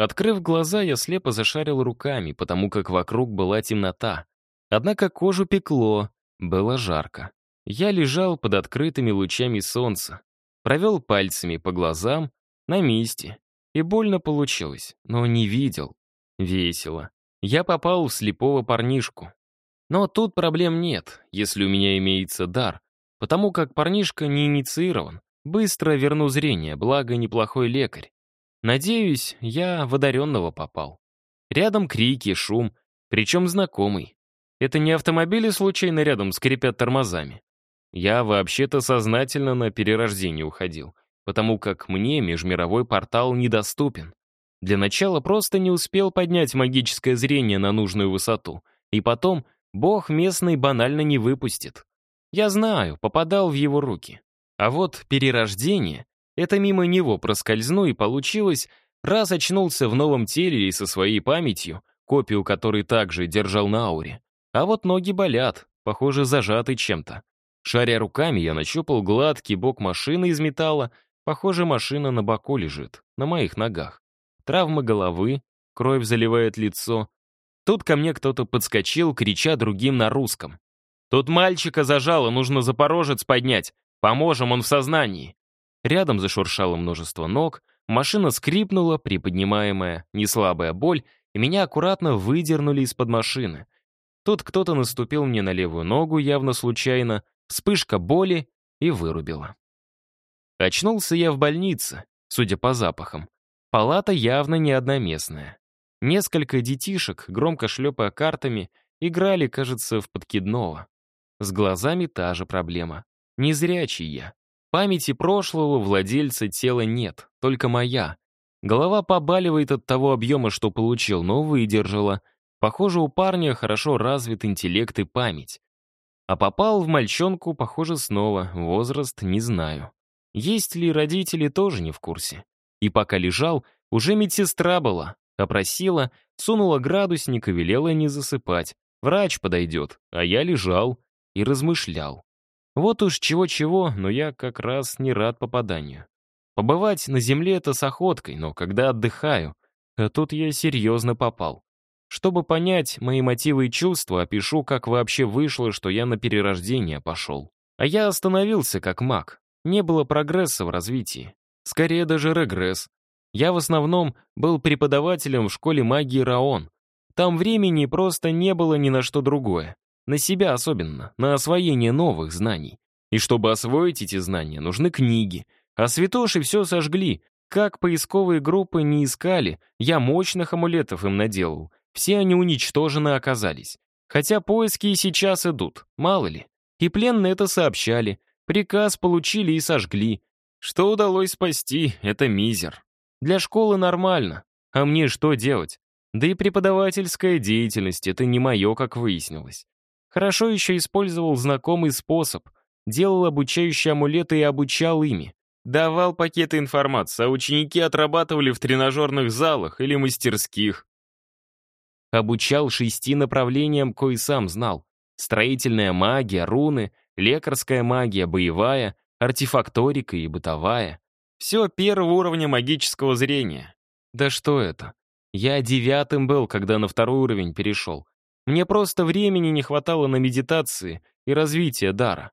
Открыв глаза, я слепо зашарил руками, потому как вокруг была темнота. Однако кожу пекло, было жарко. Я лежал под открытыми лучами солнца, провел пальцами по глазам, на месте. И больно получилось, но не видел. Весело. Я попал в слепого парнишку. Но тут проблем нет, если у меня имеется дар, потому как парнишка не инициирован. Быстро верну зрение, благо неплохой лекарь. Надеюсь, я в одаренного попал. Рядом крики, шум, причем знакомый. Это не автомобили случайно рядом скрипят тормозами. Я вообще-то сознательно на перерождение уходил, потому как мне межмировой портал недоступен. Для начала просто не успел поднять магическое зрение на нужную высоту, и потом бог местный банально не выпустит. Я знаю, попадал в его руки. А вот перерождение это мимо него проскользну, и получилось, раз очнулся в новом теле и со своей памятью, копию которой также держал на ауре. А вот ноги болят, похоже, зажаты чем-то. Шаря руками, я нащупал гладкий бок машины из металла. Похоже, машина на боку лежит, на моих ногах. Травма головы, кровь заливает лицо. Тут ко мне кто-то подскочил, крича другим на русском. «Тут мальчика зажало, нужно запорожец поднять. Поможем, он в сознании». Рядом зашуршало множество ног, машина скрипнула, приподнимаемая, неслабая боль, и меня аккуратно выдернули из-под машины. Тут кто-то наступил мне на левую ногу, явно случайно, вспышка боли и вырубила. Очнулся я в больнице, судя по запахам. Палата явно не одноместная. Несколько детишек, громко шлепая картами, играли, кажется, в подкидного. С глазами та же проблема. Незрячий я. Памяти прошлого владельца тела нет, только моя. Голова побаливает от того объема, что получил, но выдержала. Похоже, у парня хорошо развит интеллект и память. А попал в мальчонку, похоже, снова. Возраст не знаю. Есть ли родители, тоже не в курсе. И пока лежал, уже медсестра была. Опросила, сунула градусник и велела не засыпать. Врач подойдет, а я лежал и размышлял. Вот уж чего-чего, но я как раз не рад попаданию. Побывать на земле — это с охоткой, но когда отдыхаю, а тут я серьезно попал. Чтобы понять мои мотивы и чувства, опишу, как вообще вышло, что я на перерождение пошел. А я остановился как маг. Не было прогресса в развитии. Скорее даже регресс. Я в основном был преподавателем в школе магии Раон. Там времени просто не было ни на что другое. На себя особенно, на освоение новых знаний. И чтобы освоить эти знания, нужны книги. А святоши все сожгли. Как поисковые группы не искали, я мощных амулетов им наделал. Все они уничтожены оказались. Хотя поиски и сейчас идут, мало ли. И пленные это сообщали. Приказ получили и сожгли. Что удалось спасти, это мизер. Для школы нормально. А мне что делать? Да и преподавательская деятельность — это не мое, как выяснилось. Хорошо еще использовал знакомый способ. Делал обучающие амулеты и обучал ими. Давал пакеты информации, а ученики отрабатывали в тренажерных залах или мастерских. Обучал шести направлениям, кое сам знал. Строительная магия, руны, лекарская магия, боевая, артефакторика и бытовая. Все первого уровня магического зрения. Да что это? Я девятым был, когда на второй уровень перешел. Мне просто времени не хватало на медитации и развитие дара.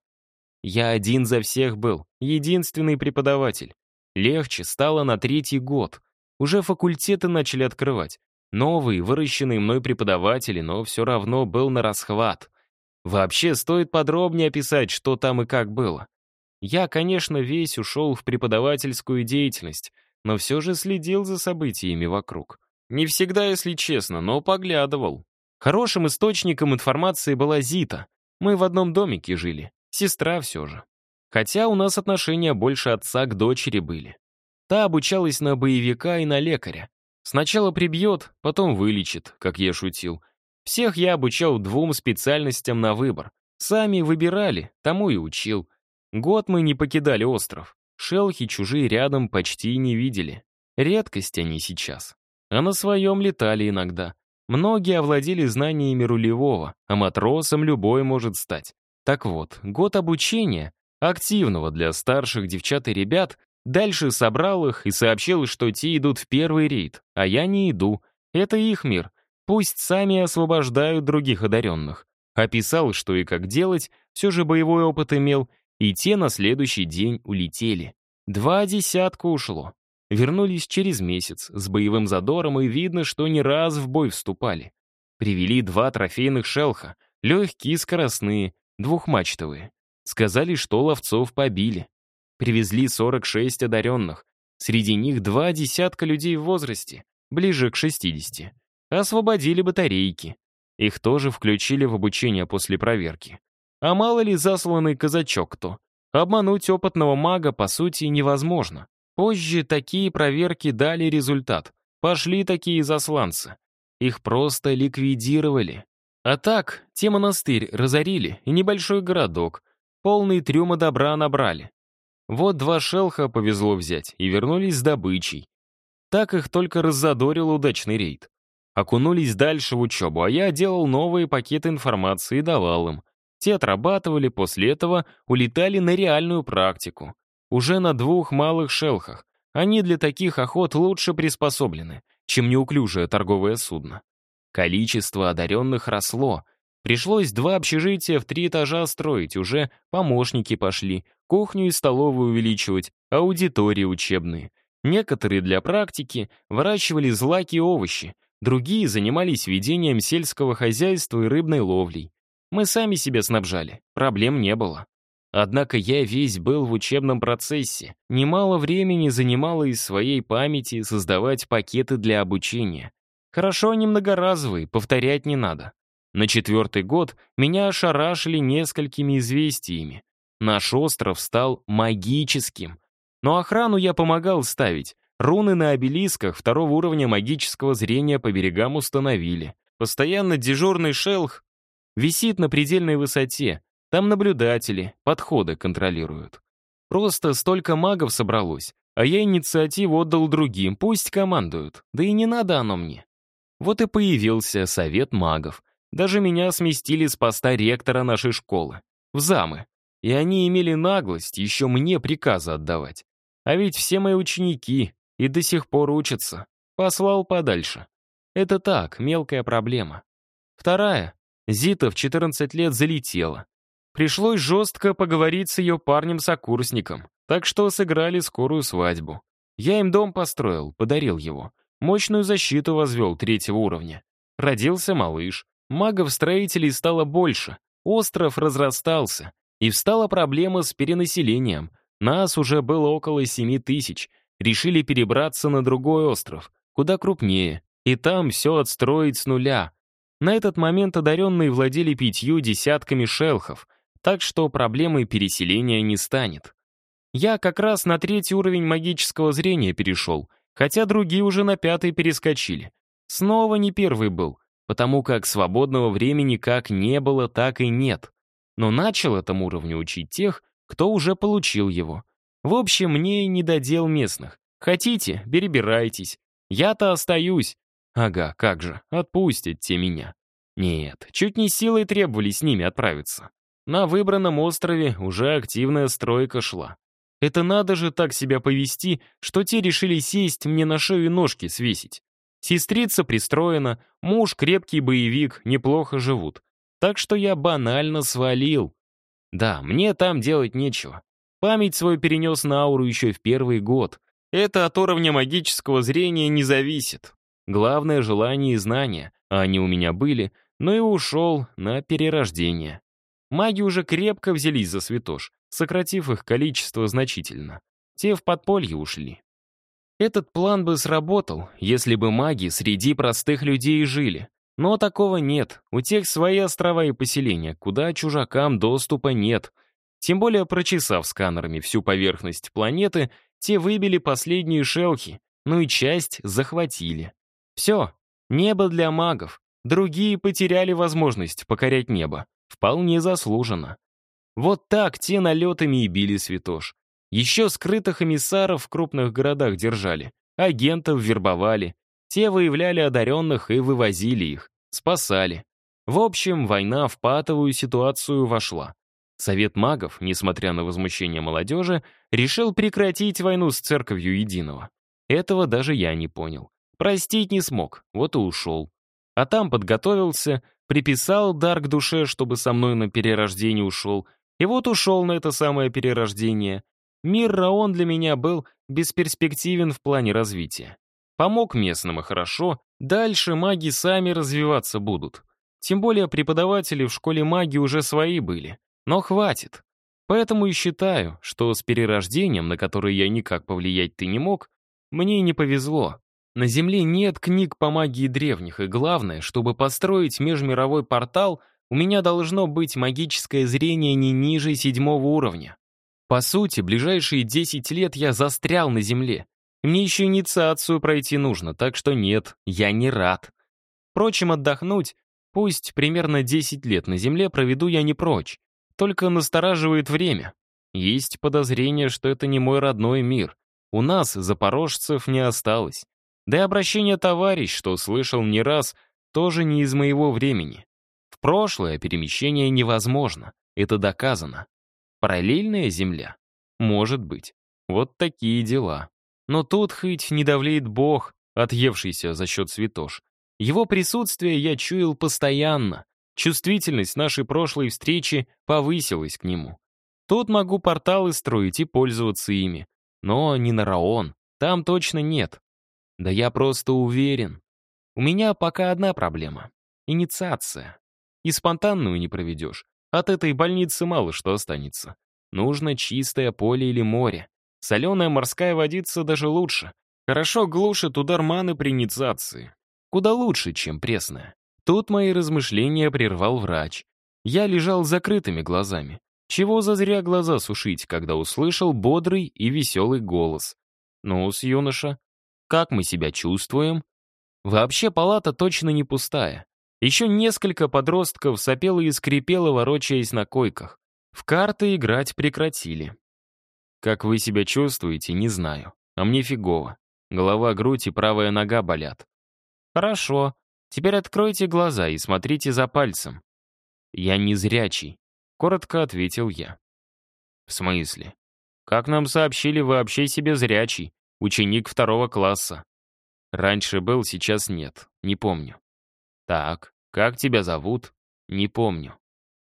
Я один за всех был, единственный преподаватель. Легче стало на третий год. Уже факультеты начали открывать. Новые, выращенные мной преподаватели, но все равно был на расхват. Вообще, стоит подробнее описать, что там и как было. Я, конечно, весь ушел в преподавательскую деятельность, но все же следил за событиями вокруг. Не всегда, если честно, но поглядывал. Хорошим источником информации была Зита. Мы в одном домике жили. Сестра все же. Хотя у нас отношения больше отца к дочери были. Та обучалась на боевика и на лекаря. Сначала прибьет, потом вылечит, как я шутил. Всех я обучал двум специальностям на выбор. Сами выбирали, тому и учил. Год мы не покидали остров. Шелхи чужие рядом почти не видели. Редкость они сейчас. А на своем летали иногда. Многие овладели знаниями рулевого, а матросом любой может стать. Так вот, год обучения, активного для старших девчат и ребят, Дальше собрал их и сообщил, что те идут в первый рейд, а я не иду. Это их мир. Пусть сами освобождают других одаренных. Описал, что и как делать, все же боевой опыт имел, и те на следующий день улетели. Два десятка ушло. Вернулись через месяц, с боевым задором, и видно, что не раз в бой вступали. Привели два трофейных шелха, легкие скоростные, двухмачтовые. Сказали, что ловцов побили. Привезли 46 одаренных. Среди них два десятка людей в возрасте, ближе к 60. Освободили батарейки. Их тоже включили в обучение после проверки. А мало ли засланный казачок кто. Обмануть опытного мага, по сути, невозможно. Позже такие проверки дали результат. Пошли такие засланцы. Их просто ликвидировали. А так, те монастырь разорили и небольшой городок. Полный трюма добра набрали. Вот два шелха повезло взять и вернулись с добычей. Так их только раззадорил удачный рейд. Окунулись дальше в учебу, а я делал новые пакеты информации и давал им. Те отрабатывали, после этого улетали на реальную практику. Уже на двух малых шелхах. Они для таких охот лучше приспособлены, чем неуклюжее торговое судно. Количество одаренных росло. Пришлось два общежития в три этажа строить, уже помощники пошли, кухню и столовую увеличивать, аудитории учебные. Некоторые для практики выращивали злаки и овощи, другие занимались ведением сельского хозяйства и рыбной ловлей. Мы сами себя снабжали, проблем не было. Однако я весь был в учебном процессе. Немало времени занимало из своей памяти создавать пакеты для обучения. Хорошо они многоразовые, повторять не надо. На четвертый год меня ошарашили несколькими известиями. Наш остров стал магическим. Но охрану я помогал ставить. Руны на обелисках второго уровня магического зрения по берегам установили. Постоянно дежурный шелх Висит на предельной высоте. Там наблюдатели, подходы контролируют. Просто столько магов собралось, а я инициативу отдал другим, пусть командуют. Да и не надо оно мне. Вот и появился совет магов. Даже меня сместили с поста ректора нашей школы. В замы. И они имели наглость еще мне приказы отдавать. А ведь все мои ученики и до сих пор учатся. Послал подальше. Это так, мелкая проблема. Вторая Зита в 14 лет залетела. Пришлось жестко поговорить с ее парнем-сокурсником, так что сыграли скорую свадьбу. Я им дом построил, подарил его. Мощную защиту возвел третьего уровня. Родился малыш. Магов-строителей стало больше. Остров разрастался. И встала проблема с перенаселением. Нас уже было около семи тысяч. Решили перебраться на другой остров, куда крупнее. И там все отстроить с нуля, на этот момент одаренные владели пятью десятками шелхов, так что проблемой переселения не станет. Я как раз на третий уровень магического зрения перешел, хотя другие уже на пятый перескочили. Снова не первый был, потому как свободного времени как не было, так и нет. Но начал этому уровню учить тех, кто уже получил его. В общем, мне и не додел местных. Хотите, перебирайтесь. Я-то остаюсь, Ага, как же, отпустят те меня. Нет, чуть не силой требовали с ними отправиться. На выбранном острове уже активная стройка шла. Это надо же так себя повести, что те решили сесть мне на шею и ножки свесить. Сестрица пристроена, муж крепкий боевик, неплохо живут. Так что я банально свалил. Да, мне там делать нечего. Память свою перенес на ауру еще в первый год. Это от уровня магического зрения не зависит. Главное — желание и знания, а они у меня были, но и ушел на перерождение. Маги уже крепко взялись за святош, сократив их количество значительно. Те в подполье ушли. Этот план бы сработал, если бы маги среди простых людей жили. Но такого нет, у тех свои острова и поселения, куда чужакам доступа нет. Тем более, прочесав сканерами всю поверхность планеты, те выбили последние шелхи, ну и часть захватили. Все, небо для магов. Другие потеряли возможность покорять небо. Вполне заслуженно. Вот так те налетами и били святош. Еще скрытых эмиссаров в крупных городах держали, агентов вербовали. Те выявляли одаренных и вывозили их, спасали. В общем, война в патовую ситуацию вошла. Совет магов, несмотря на возмущение молодежи, решил прекратить войну с церковью Единого. Этого даже я не понял. Простить не смог, вот и ушел. А там подготовился, приписал дар к душе, чтобы со мной на перерождение ушел, и вот ушел на это самое перерождение. Мир Раон для меня был бесперспективен в плане развития. Помог местным и хорошо, дальше маги сами развиваться будут. Тем более преподаватели в школе магии уже свои были. Но хватит. Поэтому и считаю, что с перерождением, на которое я никак повлиять ты не мог, мне не повезло. На Земле нет книг по магии древних, и главное, чтобы построить межмировой портал, у меня должно быть магическое зрение не ниже седьмого уровня. По сути, ближайшие 10 лет я застрял на Земле. мне еще инициацию пройти нужно, так что нет, я не рад. Впрочем, отдохнуть, пусть примерно 10 лет на Земле проведу я не прочь. Только настораживает время. Есть подозрение, что это не мой родной мир. У нас, запорожцев, не осталось. Да и обращение товарищ, что слышал не раз, тоже не из моего времени. В прошлое перемещение невозможно, это доказано. Параллельная Земля? Может быть. Вот такие дела. Но тут хоть не давлеет Бог, отъевшийся за счет святош. Его присутствие я чуял постоянно, Чувствительность нашей прошлой встречи повысилась к нему. Тут могу порталы строить и пользоваться ими. Но не на Раон. Там точно нет. Да я просто уверен. У меня пока одна проблема. Инициация. И спонтанную не проведешь. От этой больницы мало что останется. Нужно чистое поле или море. Соленая морская водица даже лучше. Хорошо глушит удар маны при инициации. Куда лучше, чем пресная. Тут мои размышления прервал врач. Я лежал с закрытыми глазами. Чего зазря глаза сушить, когда услышал бодрый и веселый голос. «Ну-с, юноша, как мы себя чувствуем?» Вообще палата точно не пустая. Еще несколько подростков сопело и скрипело, ворочаясь на койках. В карты играть прекратили. Как вы себя чувствуете, не знаю. А мне фигово. Голова, грудь и правая нога болят. Хорошо. Теперь откройте глаза и смотрите за пальцем. Я не зрячий, коротко ответил я. В смысле? Как нам сообщили, вы вообще себе зрячий, ученик второго класса. Раньше был, сейчас нет, не помню. Так, как тебя зовут? Не помню.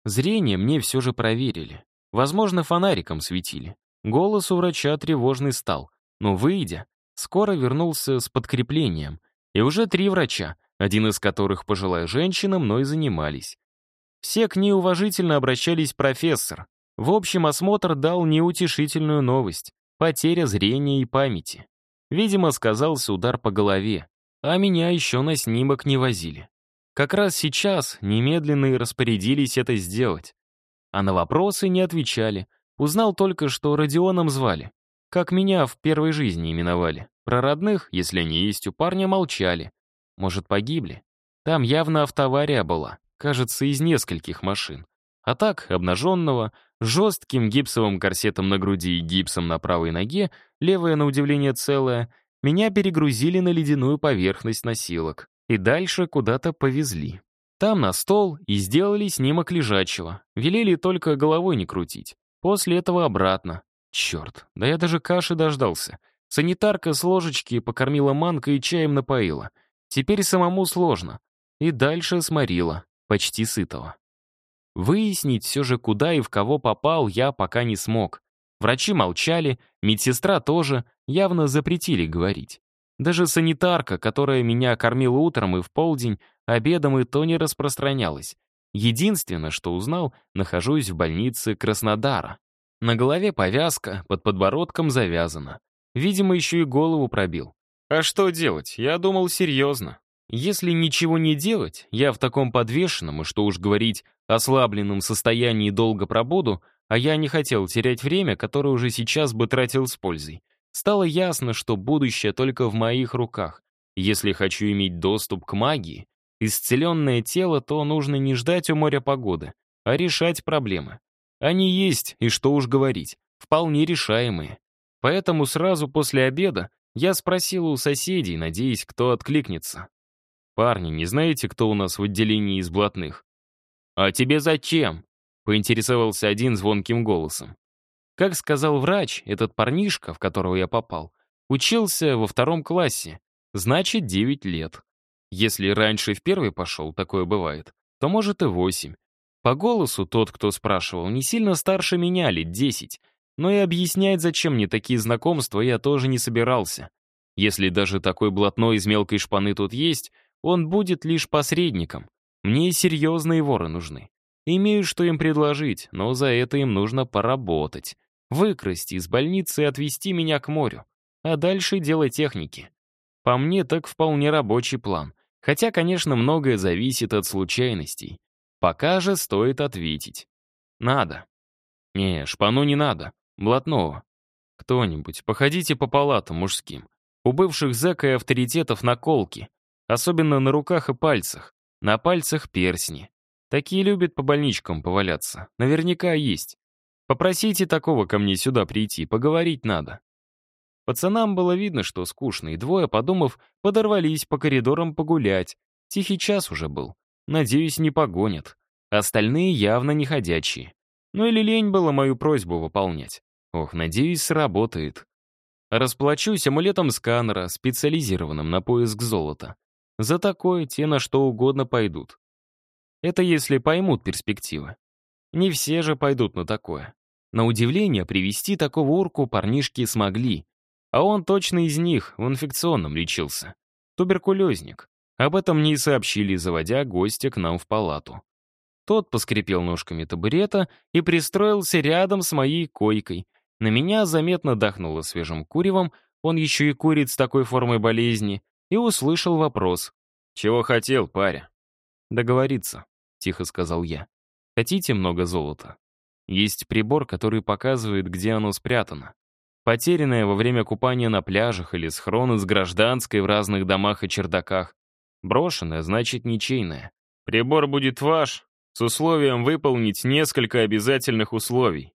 Зрение мне все же проверили. Возможно, фонариком светили. Голос у врача тревожный стал, но, выйдя, скоро вернулся с подкреплением. И уже три врача, один из которых пожилая женщина, мной занимались. Все к ней уважительно обращались профессор. В общем, осмотр дал неутешительную новость — потеря зрения и памяти. Видимо, сказался удар по голове, а меня еще на снимок не возили. Как раз сейчас немедленно и распорядились это сделать. А на вопросы не отвечали. Узнал только, что Родионом звали. Как меня в первой жизни именовали. Про родных, если они есть у парня, молчали. Может, погибли? Там явно автовария была, кажется, из нескольких машин. А так, обнаженного, жестким гипсовым корсетом на груди и гипсом на правой ноге, левая, на удивление, целая, меня перегрузили на ледяную поверхность носилок и дальше куда-то повезли. Там на стол и сделали снимок лежачего. Велели только головой не крутить. После этого обратно. Черт, да я даже каши дождался. Санитарка с ложечки покормила манкой и чаем напоила. Теперь самому сложно. И дальше сморила, почти сытого. Выяснить все же, куда и в кого попал, я пока не смог. Врачи молчали, медсестра тоже, явно запретили говорить. Даже санитарка, которая меня кормила утром и в полдень, обедом и то не распространялась. Единственное, что узнал, нахожусь в больнице Краснодара. На голове повязка, под подбородком завязана. Видимо, еще и голову пробил. А что делать? Я думал серьезно. Если ничего не делать, я в таком подвешенном, и что уж говорить, ослабленном состоянии долго пробуду, а я не хотел терять время, которое уже сейчас бы тратил с пользой. Стало ясно, что будущее только в моих руках. Если хочу иметь доступ к магии, исцеленное тело, то нужно не ждать у моря погоды, а решать проблемы. Они есть, и что уж говорить, вполне решаемые. Поэтому сразу после обеда я спросил у соседей, надеясь, кто откликнется. «Парни, не знаете, кто у нас в отделении из блатных?» «А тебе зачем?» — поинтересовался один звонким голосом. Как сказал врач, этот парнишка, в которого я попал, учился во втором классе, значит, 9 лет. Если раньше в первый пошел, такое бывает, то может и 8. По голосу тот, кто спрашивал, не сильно старше меня, лет 10, но и объяснять, зачем мне такие знакомства, я тоже не собирался. Если даже такой блатной из мелкой шпаны тут есть, он будет лишь посредником. Мне серьезные воры нужны. Имею, что им предложить, но за это им нужно поработать. Выкрасть из больницы и отвезти меня к морю. А дальше дело техники. По мне, так вполне рабочий план. Хотя, конечно, многое зависит от случайностей. Пока же стоит ответить. Надо. Не, шпану не надо. Блатного. Кто-нибудь, походите по палатам мужским. У бывших зэка и авторитетов наколки. Особенно на руках и пальцах. На пальцах персни. Такие любят по больничкам поваляться. Наверняка есть. Попросите такого ко мне сюда прийти, поговорить надо. Пацанам было видно, что скучно, и двое, подумав, подорвались по коридорам погулять. Тихий час уже был. Надеюсь, не погонят. Остальные явно не ходячие. Ну или лень было мою просьбу выполнять. Ох, надеюсь, сработает. Расплачусь амулетом сканера, специализированным на поиск золота. За такое те на что угодно пойдут. Это если поймут перспективы. Не все же пойдут на такое. На удивление, привести такого урку парнишки смогли. А он точно из них, в инфекционном лечился. Туберкулезник. Об этом мне и сообщили, заводя гостя к нам в палату. Тот поскрипел ножками табурета и пристроился рядом с моей койкой, на меня заметно дохнуло свежим куревом, он еще и курит с такой формой болезни, и услышал вопрос. «Чего хотел, паря?» «Договориться», — тихо сказал я. «Хотите много золота?» Есть прибор, который показывает, где оно спрятано. Потерянное во время купания на пляжах или схроны с гражданской в разных домах и чердаках. Брошенное, значит, ничейное. Прибор будет ваш, с условием выполнить несколько обязательных условий.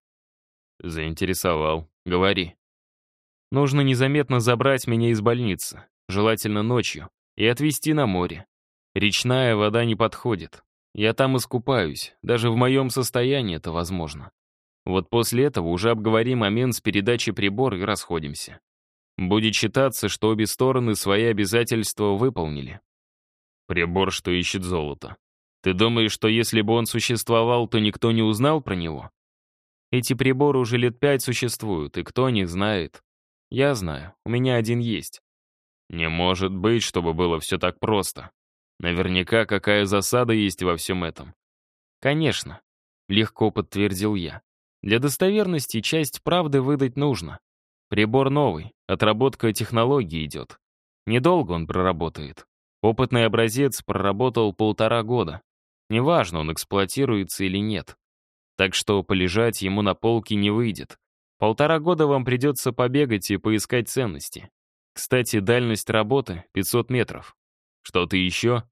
Заинтересовал. Говори. Нужно незаметно забрать меня из больницы, желательно ночью, и отвезти на море. Речная вода не подходит. Я там искупаюсь, даже в моем состоянии это возможно. Вот после этого уже обговорим момент с передачей прибора и расходимся. Будет считаться, что обе стороны свои обязательства выполнили. Прибор, что ищет золото. Ты думаешь, что если бы он существовал, то никто не узнал про него? Эти приборы уже лет пять существуют, и кто о них знает? Я знаю, у меня один есть. Не может быть, чтобы было все так просто. Наверняка какая засада есть во всем этом. Конечно, легко подтвердил я. Для достоверности часть правды выдать нужно. Прибор новый, отработка технологии идет. Недолго он проработает. Опытный образец проработал полтора года. Неважно, он эксплуатируется или нет. Так что полежать ему на полке не выйдет. Полтора года вам придется побегать и поискать ценности. Кстати, дальность работы — 500 метров. Что-то еще?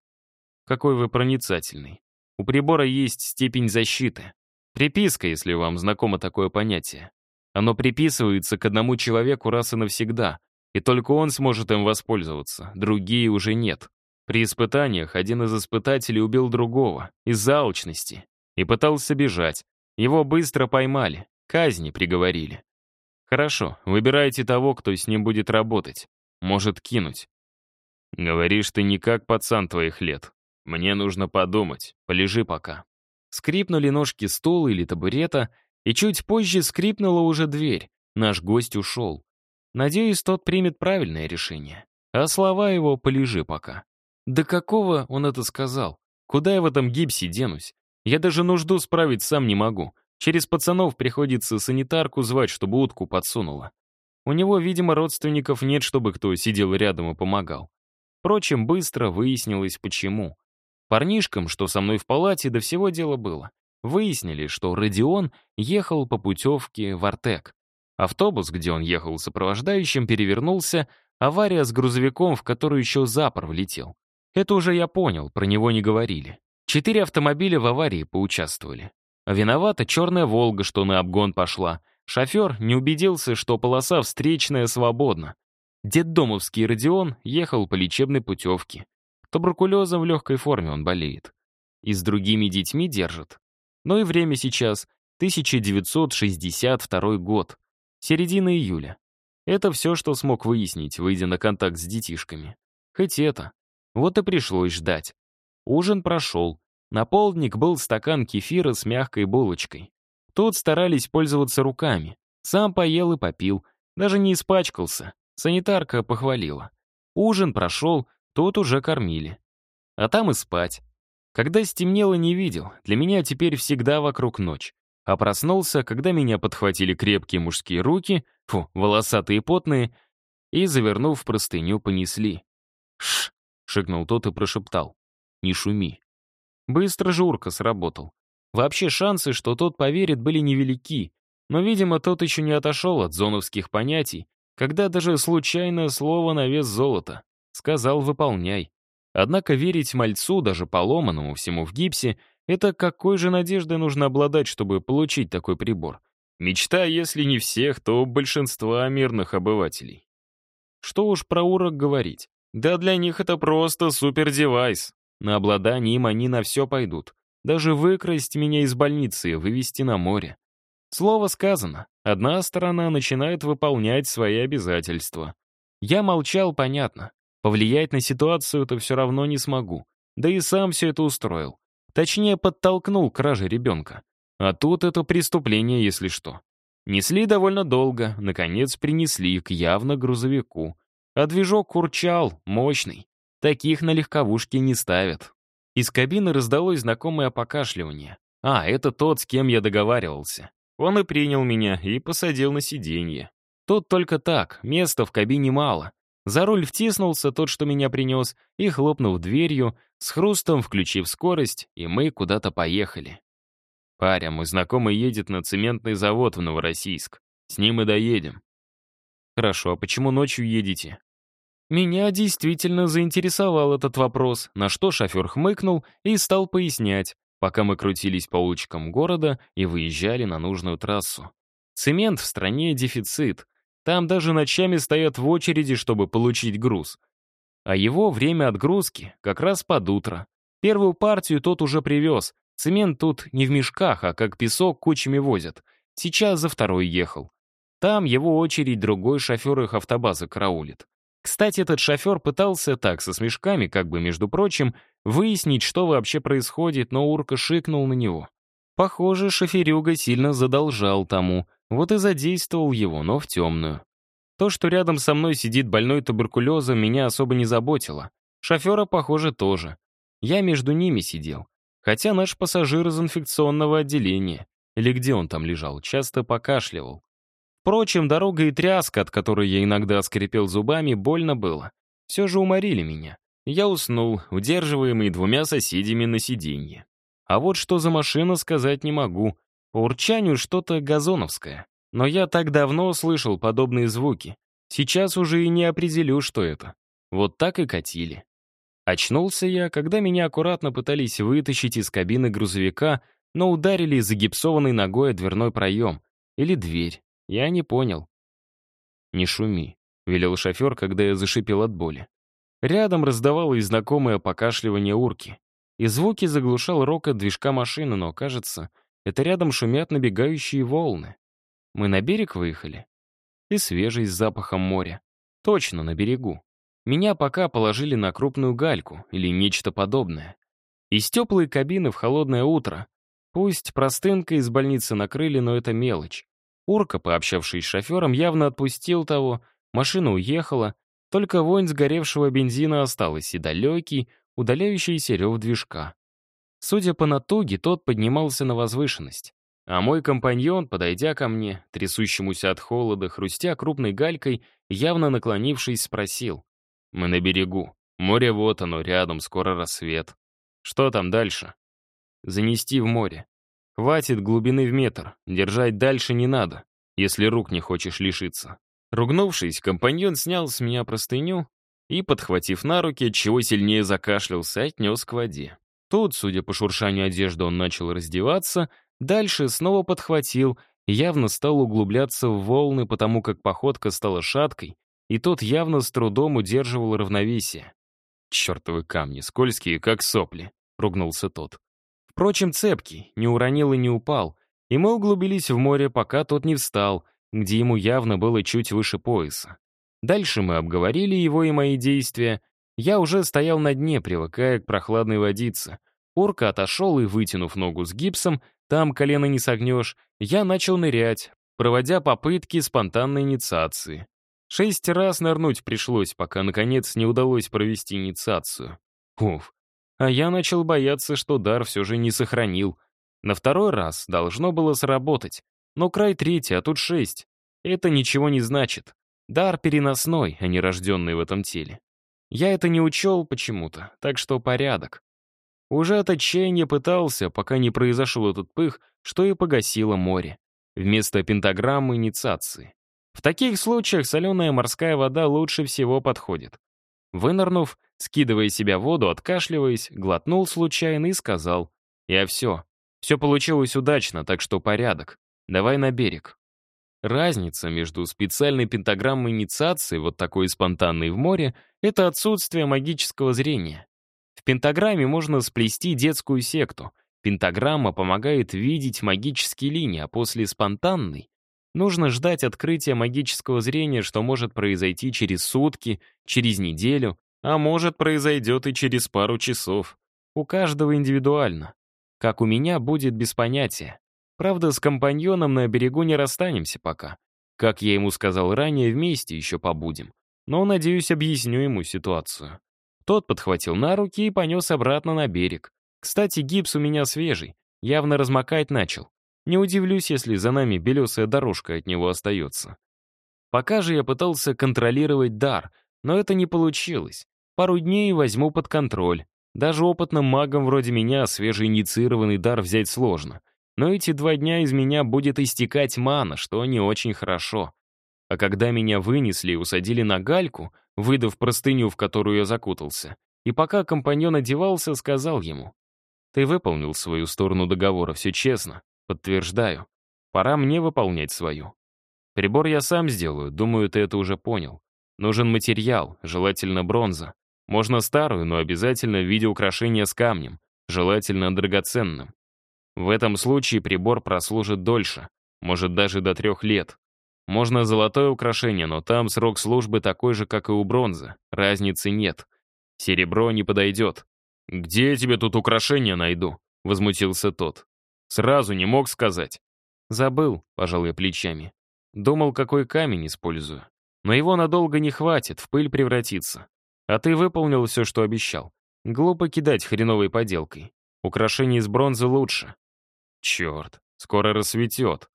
Какой вы проницательный. У прибора есть степень защиты. Приписка, если вам знакомо такое понятие. Оно приписывается к одному человеку раз и навсегда, и только он сможет им воспользоваться, другие уже нет. При испытаниях один из испытателей убил другого, из-за алчности, и пытался бежать, его быстро поймали, казни приговорили. Хорошо, выбирайте того, кто с ним будет работать. Может кинуть. Говоришь ты не как пацан твоих лет. Мне нужно подумать, полежи пока. Скрипнули ножки стула или табурета, и чуть позже скрипнула уже дверь. Наш гость ушел. Надеюсь, тот примет правильное решение. А слова его «полежи пока». Да какого он это сказал? Куда я в этом гипсе денусь? Я даже нужду справить сам не могу. Через пацанов приходится санитарку звать, чтобы утку подсунула. У него, видимо, родственников нет, чтобы кто сидел рядом и помогал. Впрочем, быстро выяснилось, почему. Парнишкам, что со мной в палате, до всего дела было. Выяснили, что Родион ехал по путевке в Артек. Автобус, где он ехал сопровождающим, перевернулся, авария с грузовиком, в который еще запор влетел. Это уже я понял, про него не говорили. Четыре автомобиля в аварии поучаствовали. виновата черная «Волга», что на обгон пошла. Шофер не убедился, что полоса встречная свободна. Деддомовский Родион ехал по лечебной путевке. Туберкулезом в легкой форме он болеет. И с другими детьми держит. Но и время сейчас 1962 год, середина июля. Это все, что смог выяснить, выйдя на контакт с детишками. Хоть это. Вот и пришлось ждать. Ужин прошел. На полдник был стакан кефира с мягкой булочкой. Тут старались пользоваться руками. Сам поел и попил. Даже не испачкался. Санитарка похвалила. Ужин прошел, тут уже кормили. А там и спать. Когда стемнело, не видел. Для меня теперь всегда вокруг ночь. А проснулся, когда меня подхватили крепкие мужские руки, фу, волосатые и потные, и, завернув в простыню, понесли. «Ш!» — шикнул тот и прошептал. «Не шуми». Быстро Журка сработал. Вообще шансы, что тот поверит, были невелики, но, видимо, тот еще не отошел от зоновских понятий, когда даже случайное слово на вес золота. Сказал «выполняй». Однако верить мальцу, даже поломанному всему в гипсе, это какой же надеждой нужно обладать, чтобы получить такой прибор? Мечта, если не всех, то большинства мирных обывателей. Что уж про урок говорить. Да для них это просто супер-девайс. На обладание им они на все пойдут. Даже выкрасть меня из больницы и вывести на море. Слово сказано. Одна сторона начинает выполнять свои обязательства. Я молчал, понятно. Повлиять на ситуацию-то все равно не смогу. Да и сам все это устроил. Точнее, подтолкнул к краже ребенка. А тут это преступление, если что. Несли довольно долго, наконец принесли к явно грузовику. А движок курчал, мощный. Таких на легковушке не ставят. Из кабины раздалось знакомое покашливание. А, это тот, с кем я договаривался. Он и принял меня, и посадил на сиденье. Тут только так, места в кабине мало. За руль втиснулся тот, что меня принес, и, хлопнув дверью, с хрустом включив скорость, и мы куда-то поехали. Паря, мой знакомый едет на цементный завод в Новороссийск. С ним и доедем. Хорошо, а почему ночью едете? Меня действительно заинтересовал этот вопрос, на что шофер хмыкнул и стал пояснять, пока мы крутились по улочкам города и выезжали на нужную трассу. Цемент в стране дефицит, там даже ночами стоят в очереди, чтобы получить груз. А его время отгрузки как раз под утро. Первую партию тот уже привез. Цемент тут не в мешках, а как песок кучами возят. Сейчас за второй ехал. Там его очередь другой шофер их автобазы караулит. Кстати, этот шофер пытался так, со смешками, как бы, между прочим, выяснить, что вообще происходит, но Урка шикнул на него. Похоже, шоферюга сильно задолжал тому, вот и задействовал его, но в темную. То, что рядом со мной сидит больной туберкулезом, меня особо не заботило. Шофера, похоже, тоже. Я между ними сидел. Хотя наш пассажир из инфекционного отделения, или где он там лежал, часто покашливал. Впрочем, дорога и тряска, от которой я иногда скрипел зубами, больно было. Все же уморили меня. Я уснул, удерживаемый двумя соседями на сиденье. А вот что за машина, сказать не могу. По урчанию что-то газоновское. Но я так давно слышал подобные звуки. Сейчас уже и не определю, что это. Вот так и катили. Очнулся я, когда меня аккуратно пытались вытащить из кабины грузовика, но ударили загипсованной ногой о дверной проем. Или дверь. Я не понял. «Не шуми», — велел шофер, когда я зашипел от боли. Рядом раздавалось знакомое покашливание урки. И звуки заглушал рокот движка машины, но, кажется, это рядом шумят набегающие волны. Мы на берег выехали. И свежий с запахом моря. Точно, на берегу. Меня пока положили на крупную гальку или нечто подобное. Из теплой кабины в холодное утро. Пусть простынка из больницы накрыли, но это мелочь. Урка, пообщавшись с шофером, явно отпустил того, машина уехала, только вонь сгоревшего бензина осталась и далекий, удаляющийся рев движка. Судя по натуге, тот поднимался на возвышенность. А мой компаньон, подойдя ко мне, трясущемуся от холода, хрустя крупной галькой, явно наклонившись, спросил. «Мы на берегу. Море вот оно, рядом, скоро рассвет. Что там дальше?» «Занести в море. Хватит глубины в метр, держать дальше не надо, если рук не хочешь лишиться». Ругнувшись, компаньон снял с меня простыню и, подхватив на руки, чего сильнее закашлялся, отнес к воде. Тут, судя по шуршанию одежды, он начал раздеваться, дальше снова подхватил и явно стал углубляться в волны, потому как походка стала шаткой, и тот явно с трудом удерживал равновесие. «Чертовы камни, скользкие, как сопли», — ругнулся тот. Впрочем, цепкий, не уронил и не упал, и мы углубились в море, пока тот не встал, где ему явно было чуть выше пояса. Дальше мы обговорили его и мои действия. Я уже стоял на дне, привыкая к прохладной водице. Орка отошел и, вытянув ногу с гипсом, там колено не согнешь, я начал нырять, проводя попытки спонтанной инициации. Шесть раз нырнуть пришлось, пока, наконец, не удалось провести инициацию. Уф. А я начал бояться, что дар все же не сохранил. На второй раз должно было сработать. Но край третий, а тут шесть. Это ничего не значит. Дар переносной, а не рожденный в этом теле. Я это не учел почему-то, так что порядок. Уже от отчаяния пытался, пока не произошел этот пых, что и погасило море. Вместо пентаграммы инициации. В таких случаях соленая морская вода лучше всего подходит. Вынырнув, скидывая себя воду, откашливаясь, глотнул случайно и сказал, «Я все. Все получилось удачно, так что порядок. Давай на берег». Разница между специальной пентаграммой инициации, вот такой спонтанной в море, это отсутствие магического зрения. В пентаграмме можно сплести детскую секту. Пентаграмма помогает видеть магические линии, а после спонтанной нужно ждать открытия магического зрения, что может произойти через сутки, через неделю, а может произойдет и через пару часов. У каждого индивидуально. Как у меня будет без понятия. Правда, с компаньоном на берегу не расстанемся пока. Как я ему сказал ранее, вместе еще побудем. Но, надеюсь, объясню ему ситуацию. Тот подхватил на руки и понес обратно на берег. Кстати, гипс у меня свежий, явно размокать начал. Не удивлюсь, если за нами белесая дорожка от него остается. Пока же я пытался контролировать дар, но это не получилось. Пару дней возьму под контроль. Даже опытным магам вроде меня свежеинициированный дар взять сложно — но эти два дня из меня будет истекать мана, что не очень хорошо. А когда меня вынесли и усадили на гальку, выдав простыню, в которую я закутался, и пока компаньон одевался, сказал ему, «Ты выполнил свою сторону договора, все честно. Подтверждаю. Пора мне выполнять свою. Прибор я сам сделаю, думаю, ты это уже понял. Нужен материал, желательно бронза. Можно старую, но обязательно в виде украшения с камнем, желательно драгоценным. В этом случае прибор прослужит дольше, может даже до трех лет. Можно золотое украшение, но там срок службы такой же, как и у бронзы. Разницы нет. Серебро не подойдет. «Где я тебе тут украшения найду?» — возмутился тот. «Сразу не мог сказать». «Забыл», — пожал я плечами. «Думал, какой камень использую. Но его надолго не хватит, в пыль превратится. А ты выполнил все, что обещал. Глупо кидать хреновой поделкой. Украшение из бронзы лучше. Черт, скоро рассветет.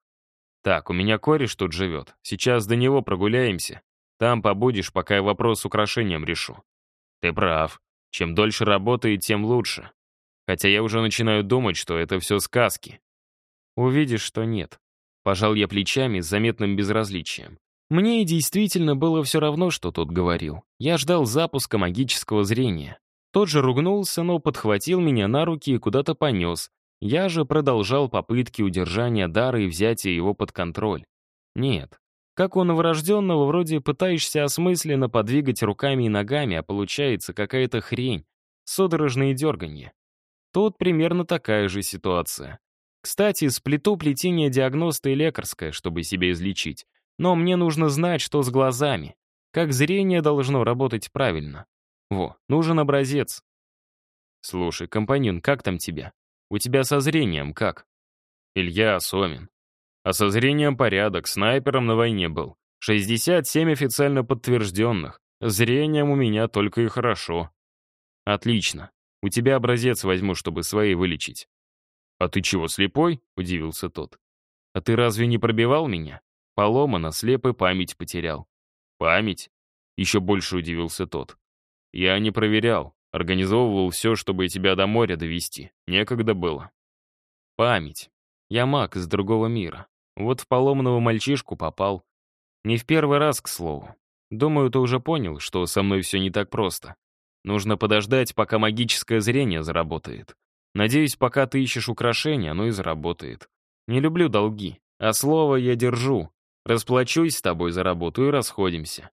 Так, у меня кореш тут живет. Сейчас до него прогуляемся. Там побудешь, пока я вопрос с украшением решу. Ты прав. Чем дольше работает, тем лучше. Хотя я уже начинаю думать, что это все сказки. Увидишь, что нет. Пожал я плечами с заметным безразличием. Мне действительно было все равно, что тот говорил. Я ждал запуска магического зрения. Тот же ругнулся, но подхватил меня на руки и куда-то понес, я же продолжал попытки удержания дара и взятия его под контроль. Нет. Как у новорожденного, вроде пытаешься осмысленно подвигать руками и ногами, а получается какая-то хрень, судорожные дерганье. Тут примерно такая же ситуация. Кстати, сплету плетение диагноста и лекарское, чтобы себя излечить. Но мне нужно знать, что с глазами. Как зрение должно работать правильно. Во, нужен образец. Слушай, компаньон, как там тебя? У тебя со зрением как? Илья Сомин. А со зрением порядок, снайпером на войне был. 67 официально подтвержденных. Зрением у меня только и хорошо. Отлично. У тебя образец возьму, чтобы свои вылечить. А ты чего, слепой? Удивился тот. А ты разве не пробивал меня? Поломано, слеп и память потерял. Память? Еще больше удивился тот. Я не проверял. Организовывал все, чтобы тебя до моря довести. Некогда было. Память. Я маг из другого мира. Вот в поломанного мальчишку попал. Не в первый раз, к слову. Думаю, ты уже понял, что со мной все не так просто. Нужно подождать, пока магическое зрение заработает. Надеюсь, пока ты ищешь украшения, оно и заработает. Не люблю долги, а слово я держу. Расплачусь с тобой за работу и расходимся.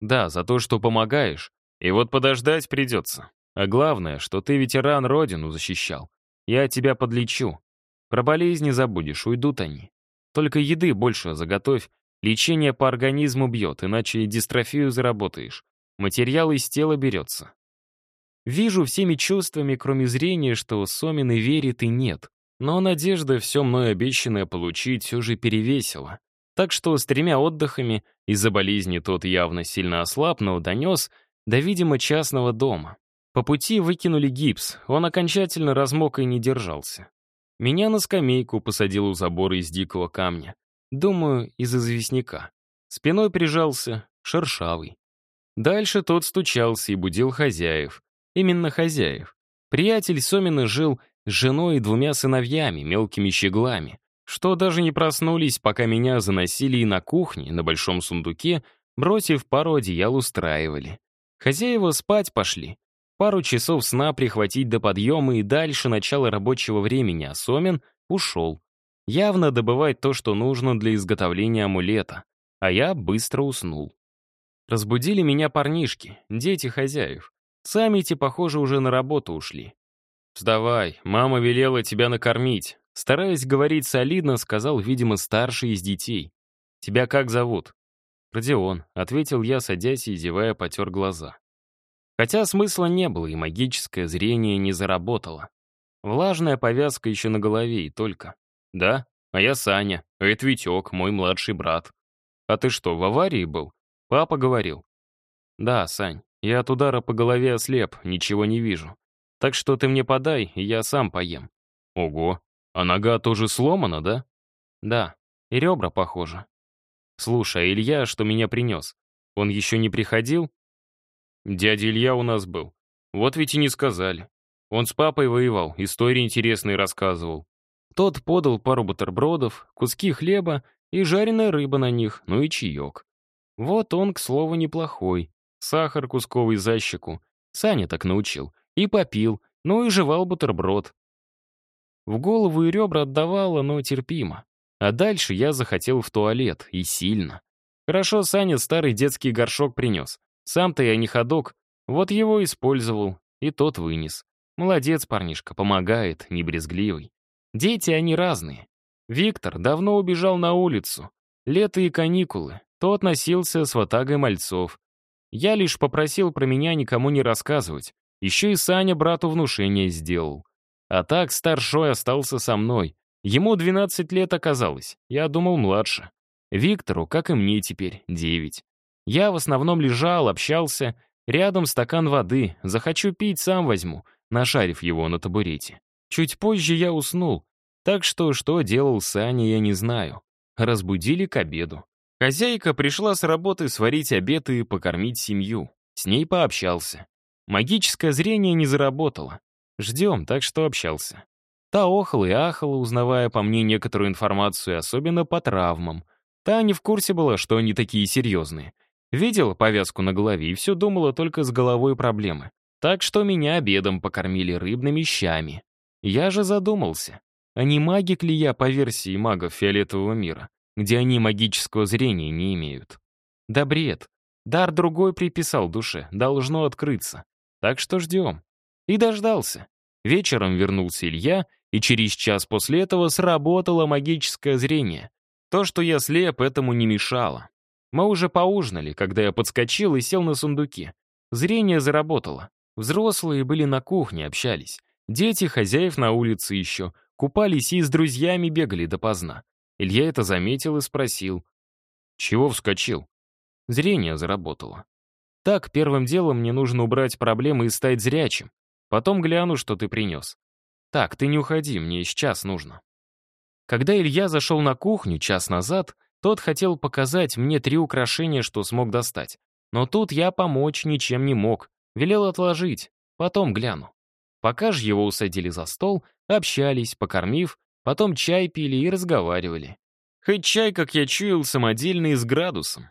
Да, за то, что помогаешь, и вот подождать придется. А главное, что ты ветеран родину защищал. Я тебя подлечу. Про болезни забудешь, уйдут они. Только еды больше заготовь. Лечение по организму бьет, иначе дистрофию заработаешь. Материал из тела берется. Вижу всеми чувствами, кроме зрения, что Сомин и верит, и нет. Но надежда все мной обещанное получить все же перевесила. Так что с тремя отдыхами, из-за болезни тот явно сильно ослаб, но донес до, видимо, частного дома. По пути выкинули гипс, он окончательно размок и не держался. Меня на скамейку посадил у забора из дикого камня. Думаю, из известняка. Спиной прижался, шершавый. Дальше тот стучался и будил хозяев. Именно хозяев. Приятель Сомина жил с женой и двумя сыновьями, мелкими щеглами, что даже не проснулись, пока меня заносили и на кухне, на большом сундуке, бросив пару одеял устраивали. Хозяева спать пошли, пару часов сна прихватить до подъема и дальше начала рабочего времени, а Сомин ушел. Явно добывать то, что нужно для изготовления амулета. А я быстро уснул. Разбудили меня парнишки, дети хозяев. Сами те, похоже, уже на работу ушли. «Вставай, мама велела тебя накормить», стараясь говорить солидно, сказал, видимо, старший из детей. «Тебя как зовут?» «Родион», — ответил я, садясь и, зевая, потер глаза. Хотя смысла не было, и магическое зрение не заработало. Влажная повязка еще на голове и только. «Да, а я Саня, а это Витек, мой младший брат». «А ты что, в аварии был?» «Папа говорил». «Да, Сань, я от удара по голове ослеп, ничего не вижу. Так что ты мне подай, и я сам поем». «Ого, а нога тоже сломана, да?» «Да, и ребра похожи». «Слушай, а Илья, что меня принес, он еще не приходил?» Дядя Илья у нас был. Вот ведь и не сказали. Он с папой воевал, истории интересные рассказывал. Тот подал пару бутербродов, куски хлеба и жареная рыба на них, ну и чаек. Вот он, к слову, неплохой. Сахар кусковый за щеку. Саня так научил. И попил, ну и жевал бутерброд. В голову и ребра отдавало, но терпимо. А дальше я захотел в туалет, и сильно. Хорошо Саня старый детский горшок принес. Сам-то я не ходок, вот его использовал, и тот вынес. Молодец, парнишка, помогает, не брезгливый. Дети они разные. Виктор давно убежал на улицу. Лето и каникулы. Тот носился с ватагой мальцов. Я лишь попросил про меня никому не рассказывать. Еще и Саня брату внушение сделал. А так старшой остался со мной. Ему 12 лет оказалось, я думал младше. Виктору, как и мне теперь, 9. Я в основном лежал, общался. Рядом стакан воды. Захочу пить, сам возьму, нашарив его на табурете. Чуть позже я уснул. Так что, что делал Саня, я не знаю. Разбудили к обеду. Хозяйка пришла с работы сварить обед и покормить семью. С ней пообщался. Магическое зрение не заработало. Ждем, так что общался. Та охала и ахала, узнавая по мне некоторую информацию, особенно по травмам. Та не в курсе была, что они такие серьезные. Видела повязку на голове и все думала только с головой проблемы. Так что меня обедом покормили рыбными щами. Я же задумался, а не магик ли я по версии магов фиолетового мира, где они магического зрения не имеют? Да бред. Дар другой приписал душе, должно открыться. Так что ждем. И дождался. Вечером вернулся Илья, и через час после этого сработало магическое зрение. То, что я слеп, этому не мешало. Мы уже поужинали, когда я подскочил и сел на сундуке. Зрение заработало. Взрослые были на кухне, общались. Дети хозяев на улице еще. Купались и с друзьями бегали допоздна. Илья это заметил и спросил. «Чего вскочил?» Зрение заработало. «Так, первым делом мне нужно убрать проблемы и стать зрячим. Потом гляну, что ты принес. Так, ты не уходи, мне сейчас нужно». Когда Илья зашел на кухню час назад, тот хотел показать мне три украшения, что смог достать. Но тут я помочь ничем не мог. Велел отложить, потом гляну. Пока же его усадили за стол, общались, покормив, потом чай пили и разговаривали. Хоть чай, как я чуял, самодельный с градусом.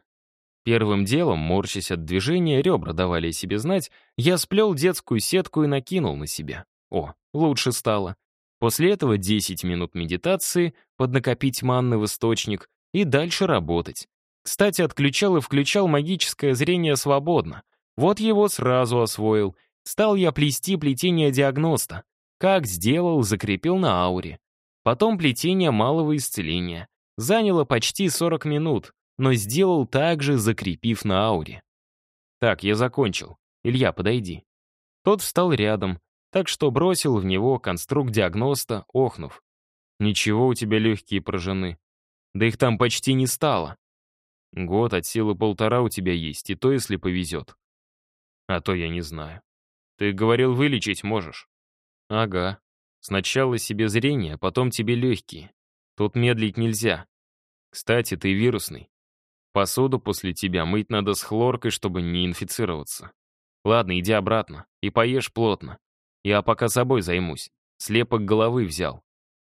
Первым делом, морщась от движения, ребра давали себе знать, я сплел детскую сетку и накинул на себя. О, лучше стало. После этого 10 минут медитации, поднакопить манны в источник, и дальше работать. Кстати, отключал и включал магическое зрение свободно. Вот его сразу освоил. Стал я плести плетение диагноста. Как сделал, закрепил на ауре. Потом плетение малого исцеления. Заняло почти 40 минут, но сделал также, закрепив на ауре. Так, я закончил. Илья, подойди. Тот встал рядом, так что бросил в него конструкт диагноста, охнув. Ничего у тебя легкие прожены. Да их там почти не стало. Год от силы полтора у тебя есть, и то, если повезет. А то я не знаю. Ты говорил, вылечить можешь. Ага. Сначала себе зрение, потом тебе легкие. Тут медлить нельзя. Кстати, ты вирусный. Посуду после тебя мыть надо с хлоркой, чтобы не инфицироваться. Ладно, иди обратно и поешь плотно. Я пока собой займусь. Слепок головы взял.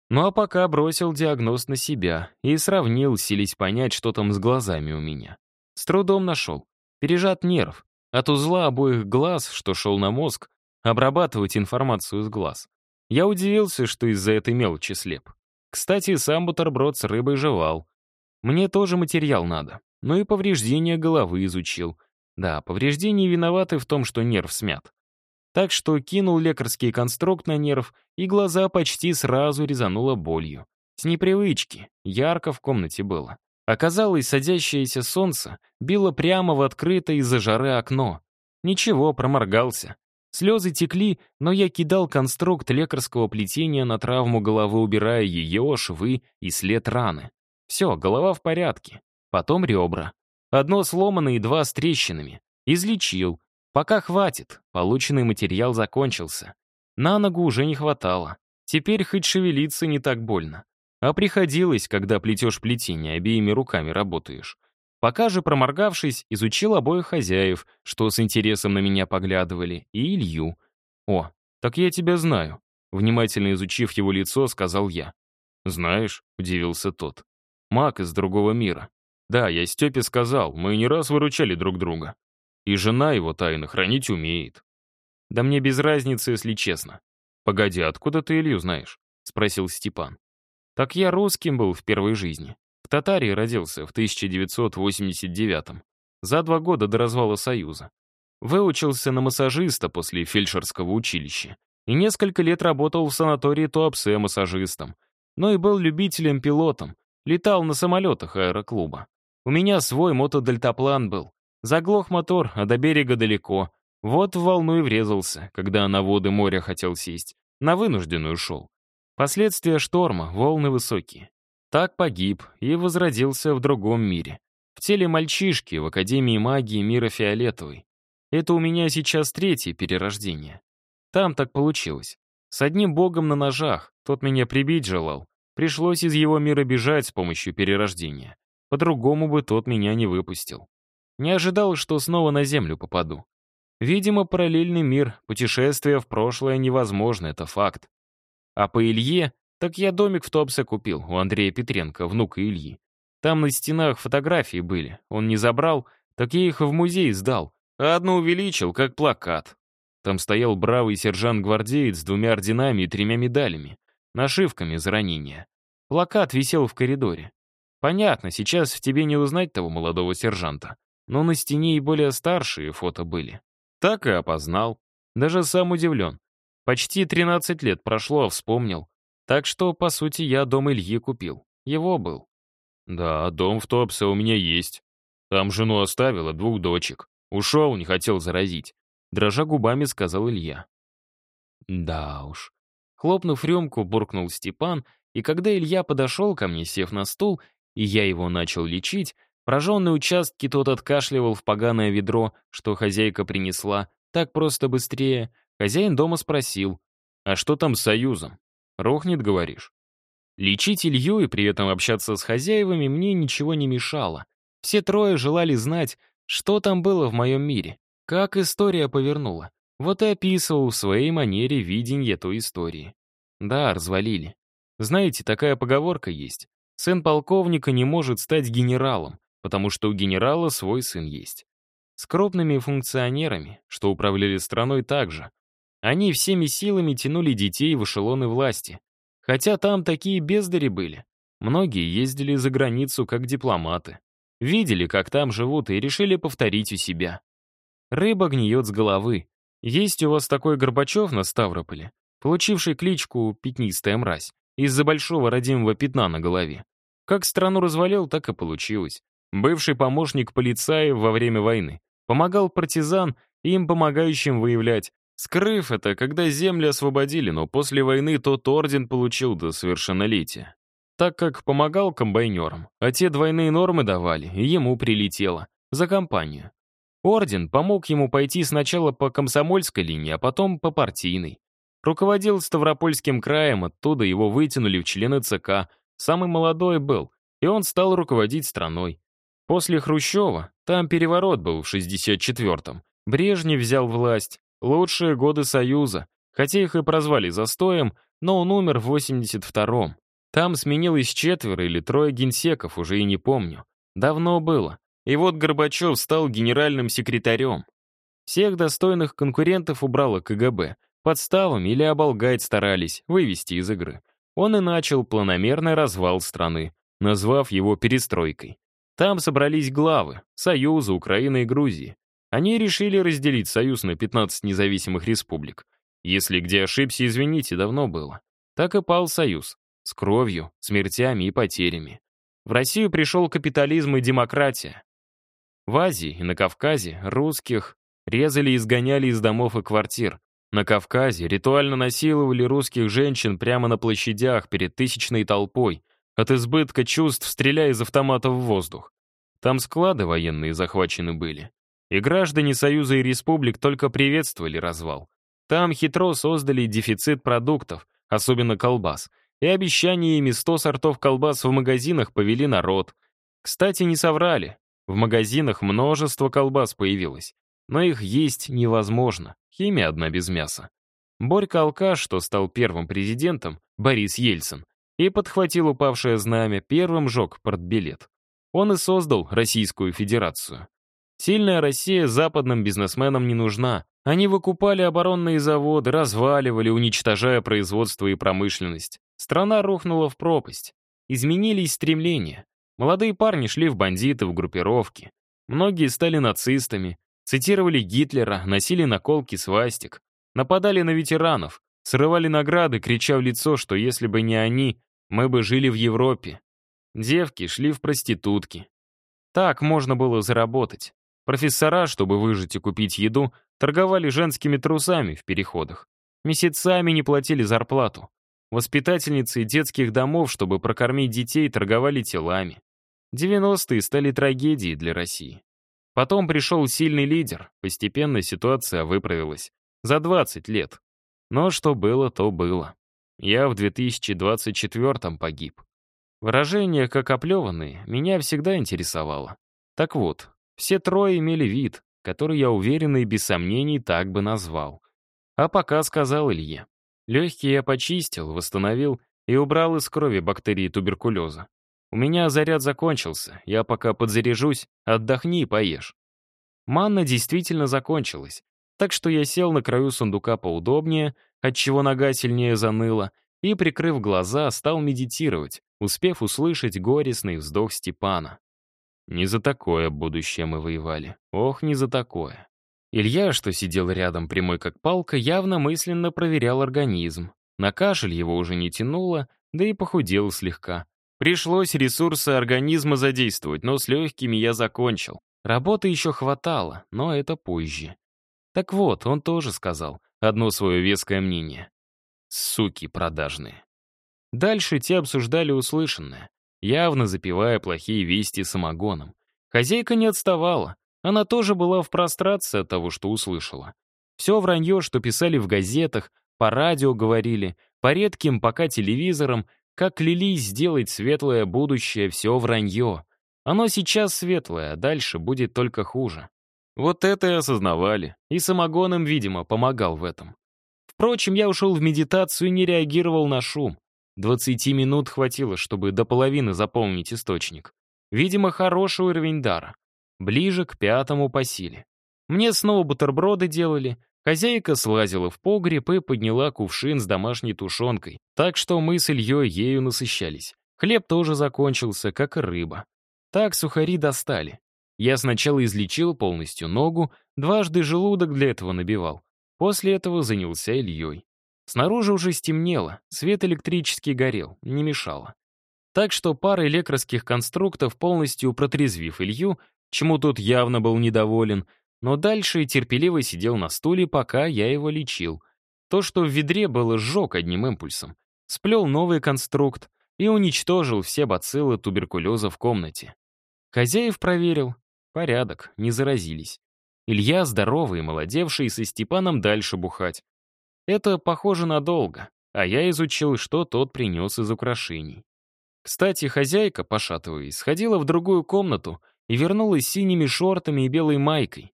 Ну а пока бросил диагноз на себя и сравнил, сились понять, что там с глазами у меня. С трудом нашел. Пережат нерв. От узла обоих глаз, что шел на мозг, обрабатывать информацию с глаз. Я удивился, что из-за этой мелочи слеп. Кстати, сам бутерброд с рыбой жевал. Мне тоже материал надо. Ну и повреждения головы изучил. Да, повреждения виноваты в том, что нерв смят. Так что кинул лекарский конструкт на нерв, и глаза почти сразу резануло болью. С непривычки, ярко в комнате было. Оказалось, садящееся солнце било прямо в открытое из-за жары окно. Ничего, проморгался. Слезы текли, но я кидал конструкт лекарского плетения на травму головы, убирая ее, швы и след раны. Все, голова в порядке. Потом ребра. Одно сломано и два с трещинами. Излечил. Пока хватит, полученный материал закончился. На ногу уже не хватало. Теперь хоть шевелиться не так больно. А приходилось, когда плетешь плетение, обеими руками работаешь. Пока же, проморгавшись, изучил обоих хозяев, что с интересом на меня поглядывали, и Илью. «О, так я тебя знаю», — внимательно изучив его лицо, сказал я. «Знаешь», — удивился тот, — «маг из другого мира. Да, я Степе сказал, мы не раз выручали друг друга. И жена его тайны хранить умеет. Да мне без разницы, если честно. Погоди, откуда ты Илью знаешь? Спросил Степан. Так я русским был в первой жизни. В Татарии родился в 1989-м. За два года до развала Союза. Выучился на массажиста после фельдшерского училища. И несколько лет работал в санатории Туапсе массажистом. Но и был любителем-пилотом. Летал на самолетах аэроклуба. У меня свой мотодельтаплан был. Заглох мотор, а до берега далеко. Вот в волну и врезался, когда на воды моря хотел сесть. На вынужденную шел. Последствия шторма, волны высокие. Так погиб и возродился в другом мире. В теле мальчишки в Академии магии мира Фиолетовой. Это у меня сейчас третье перерождение. Там так получилось. С одним богом на ножах, тот меня прибить желал. Пришлось из его мира бежать с помощью перерождения. По-другому бы тот меня не выпустил. Не ожидал, что снова на Землю попаду. Видимо, параллельный мир, путешествие в прошлое невозможно, это факт. А по Илье, так я домик в Топсе купил у Андрея Петренко, внука Ильи. Там на стенах фотографии были, он не забрал, так я их в музей сдал, а одну увеличил, как плакат. Там стоял бравый сержант-гвардеец с двумя орденами и тремя медалями, нашивками за ранения. Плакат висел в коридоре. Понятно, сейчас в тебе не узнать того молодого сержанта. Но на стене и более старшие фото были. Так и опознал. Даже сам удивлен. Почти 13 лет прошло, а вспомнил. Так что, по сути, я дом Ильи купил. Его был. Да, дом в Топсе у меня есть. Там жену оставила, двух дочек. Ушел, не хотел заразить. Дрожа губами, сказал Илья. Да уж. Хлопнув рюмку, буркнул Степан, и когда Илья подошел ко мне, сев на стул, и я его начал лечить, прожженные участки тот откашливал в поганое ведро, что хозяйка принесла, так просто быстрее. Хозяин дома спросил, «А что там с Союзом? Рухнет, говоришь?» Лечить Илью и при этом общаться с хозяевами мне ничего не мешало. Все трое желали знать, что там было в моем мире, как история повернула. Вот и описывал в своей манере виденье той истории. Да, развалили. Знаете, такая поговорка есть. Сын полковника не может стать генералом, потому что у генерала свой сын есть. С крупными функционерами, что управляли страной также. Они всеми силами тянули детей в эшелоны власти. Хотя там такие бездари были. Многие ездили за границу как дипломаты. Видели, как там живут, и решили повторить у себя. Рыба гниет с головы. Есть у вас такой Горбачев на Ставрополе? получивший кличку «Пятнистая мразь» из-за большого родимого пятна на голове. Как страну развалил, так и получилось. Бывший помощник полицая во время войны. Помогал партизан и им помогающим выявлять. Скрыв это, когда земли освободили, но после войны тот орден получил до совершеннолетия. Так как помогал комбайнерам, а те двойные нормы давали, и ему прилетело. За компанию. Орден помог ему пойти сначала по комсомольской линии, а потом по партийной. Руководил Ставропольским краем, оттуда его вытянули в члены ЦК. Самый молодой был, и он стал руководить страной. После Хрущева, там переворот был в 64-м, Брежнев взял власть, лучшие годы Союза, хотя их и прозвали застоем, но он умер в 82-м. Там сменилось четверо или трое генсеков, уже и не помню. Давно было. И вот Горбачев стал генеральным секретарем. Всех достойных конкурентов убрало КГБ. Подставами или оболгать старались, вывести из игры. Он и начал планомерный развал страны, назвав его перестройкой. Там собрались главы — Союза, Украины и Грузии. Они решили разделить Союз на 15 независимых республик. Если где ошибся, извините, давно было. Так и пал Союз. С кровью, смертями и потерями. В Россию пришел капитализм и демократия. В Азии и на Кавказе русских резали и изгоняли из домов и квартир, на Кавказе ритуально насиловали русских женщин прямо на площадях перед тысячной толпой, от избытка чувств стреляя из автоматов в воздух. Там склады военные захвачены были. И граждане Союза и Республик только приветствовали развал. Там хитро создали дефицит продуктов, особенно колбас, и обещаниями 100 сортов колбас в магазинах повели народ. Кстати, не соврали. В магазинах множество колбас появилось, но их есть невозможно. Химия одна без мяса. Борька Алкаш, что стал первым президентом, Борис Ельцин, и подхватил упавшее знамя, первым жег портбилет. Он и создал Российскую Федерацию. Сильная Россия западным бизнесменам не нужна. Они выкупали оборонные заводы, разваливали, уничтожая производство и промышленность. Страна рухнула в пропасть. Изменились стремления. Молодые парни шли в бандиты, в группировки. Многие стали нацистами, Цитировали Гитлера, носили наколки свастик, нападали на ветеранов, срывали награды, крича в лицо, что если бы не они, мы бы жили в Европе. Девки шли в проститутки. Так можно было заработать. Профессора, чтобы выжить и купить еду, торговали женскими трусами в переходах. Месяцами не платили зарплату. Воспитательницы детских домов, чтобы прокормить детей, торговали телами. 90-е стали трагедией для России. Потом пришел сильный лидер, постепенно ситуация выправилась. За 20 лет. Но что было, то было. Я в 2024 погиб. Выражение «как оплеванные» меня всегда интересовало. Так вот, все трое имели вид, который я уверенно и без сомнений так бы назвал. А пока сказал Илье. Легкие я почистил, восстановил и убрал из крови бактерии туберкулеза. У меня заряд закончился, я пока подзаряжусь, отдохни и поешь. Манна действительно закончилась, так что я сел на краю сундука поудобнее, отчего нога сильнее заныла, и, прикрыв глаза, стал медитировать, успев услышать горестный вздох Степана. Не за такое будущее мы воевали. Ох, не за такое. Илья, что сидел рядом прямой как палка, явно мысленно проверял организм. На кашель его уже не тянуло, да и похудел слегка. Пришлось ресурсы организма задействовать, но с легкими я закончил. Работы еще хватало, но это позже. Так вот, он тоже сказал одно свое веское мнение. Суки продажные. Дальше те обсуждали услышанное, явно запивая плохие вести самогоном. Хозяйка не отставала, она тоже была в прострации от того, что услышала. Все вранье, что писали в газетах, по радио говорили, по редким пока телевизорам, как клялись сделать светлое будущее, все вранье. Оно сейчас светлое, а дальше будет только хуже. Вот это и осознавали, и самогон им, видимо, помогал в этом. Впрочем, я ушел в медитацию и не реагировал на шум. Двадцати минут хватило, чтобы до половины заполнить источник. Видимо, хороший уровень дара. Ближе к пятому по силе. Мне снова бутерброды делали, Хозяйка слазила в погреб и подняла кувшин с домашней тушенкой, так что мы с Ильей ею насыщались. Хлеб тоже закончился, как и рыба. Так сухари достали. Я сначала излечил полностью ногу, дважды желудок для этого набивал. После этого занялся Ильей. Снаружи уже стемнело, свет электрический горел, не мешало. Так что пара лекарских конструктов, полностью протрезвив Илью, чему тот явно был недоволен, но дальше терпеливо сидел на стуле, пока я его лечил. То, что в ведре было, сжег одним импульсом. Сплел новый конструкт и уничтожил все бациллы туберкулеза в комнате. Хозяев проверил. Порядок, не заразились. Илья здоровый, молодевший, со Степаном дальше бухать. Это похоже надолго, а я изучил, что тот принес из украшений. Кстати, хозяйка, пошатываясь, сходила в другую комнату и вернулась с синими шортами и белой майкой.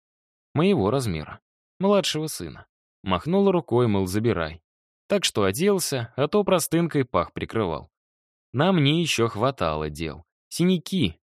Моего размера. Младшего сына. Махнула рукой, мол, забирай. Так что оделся, а то простынкой пах прикрывал. На мне еще хватало дел. Синяки.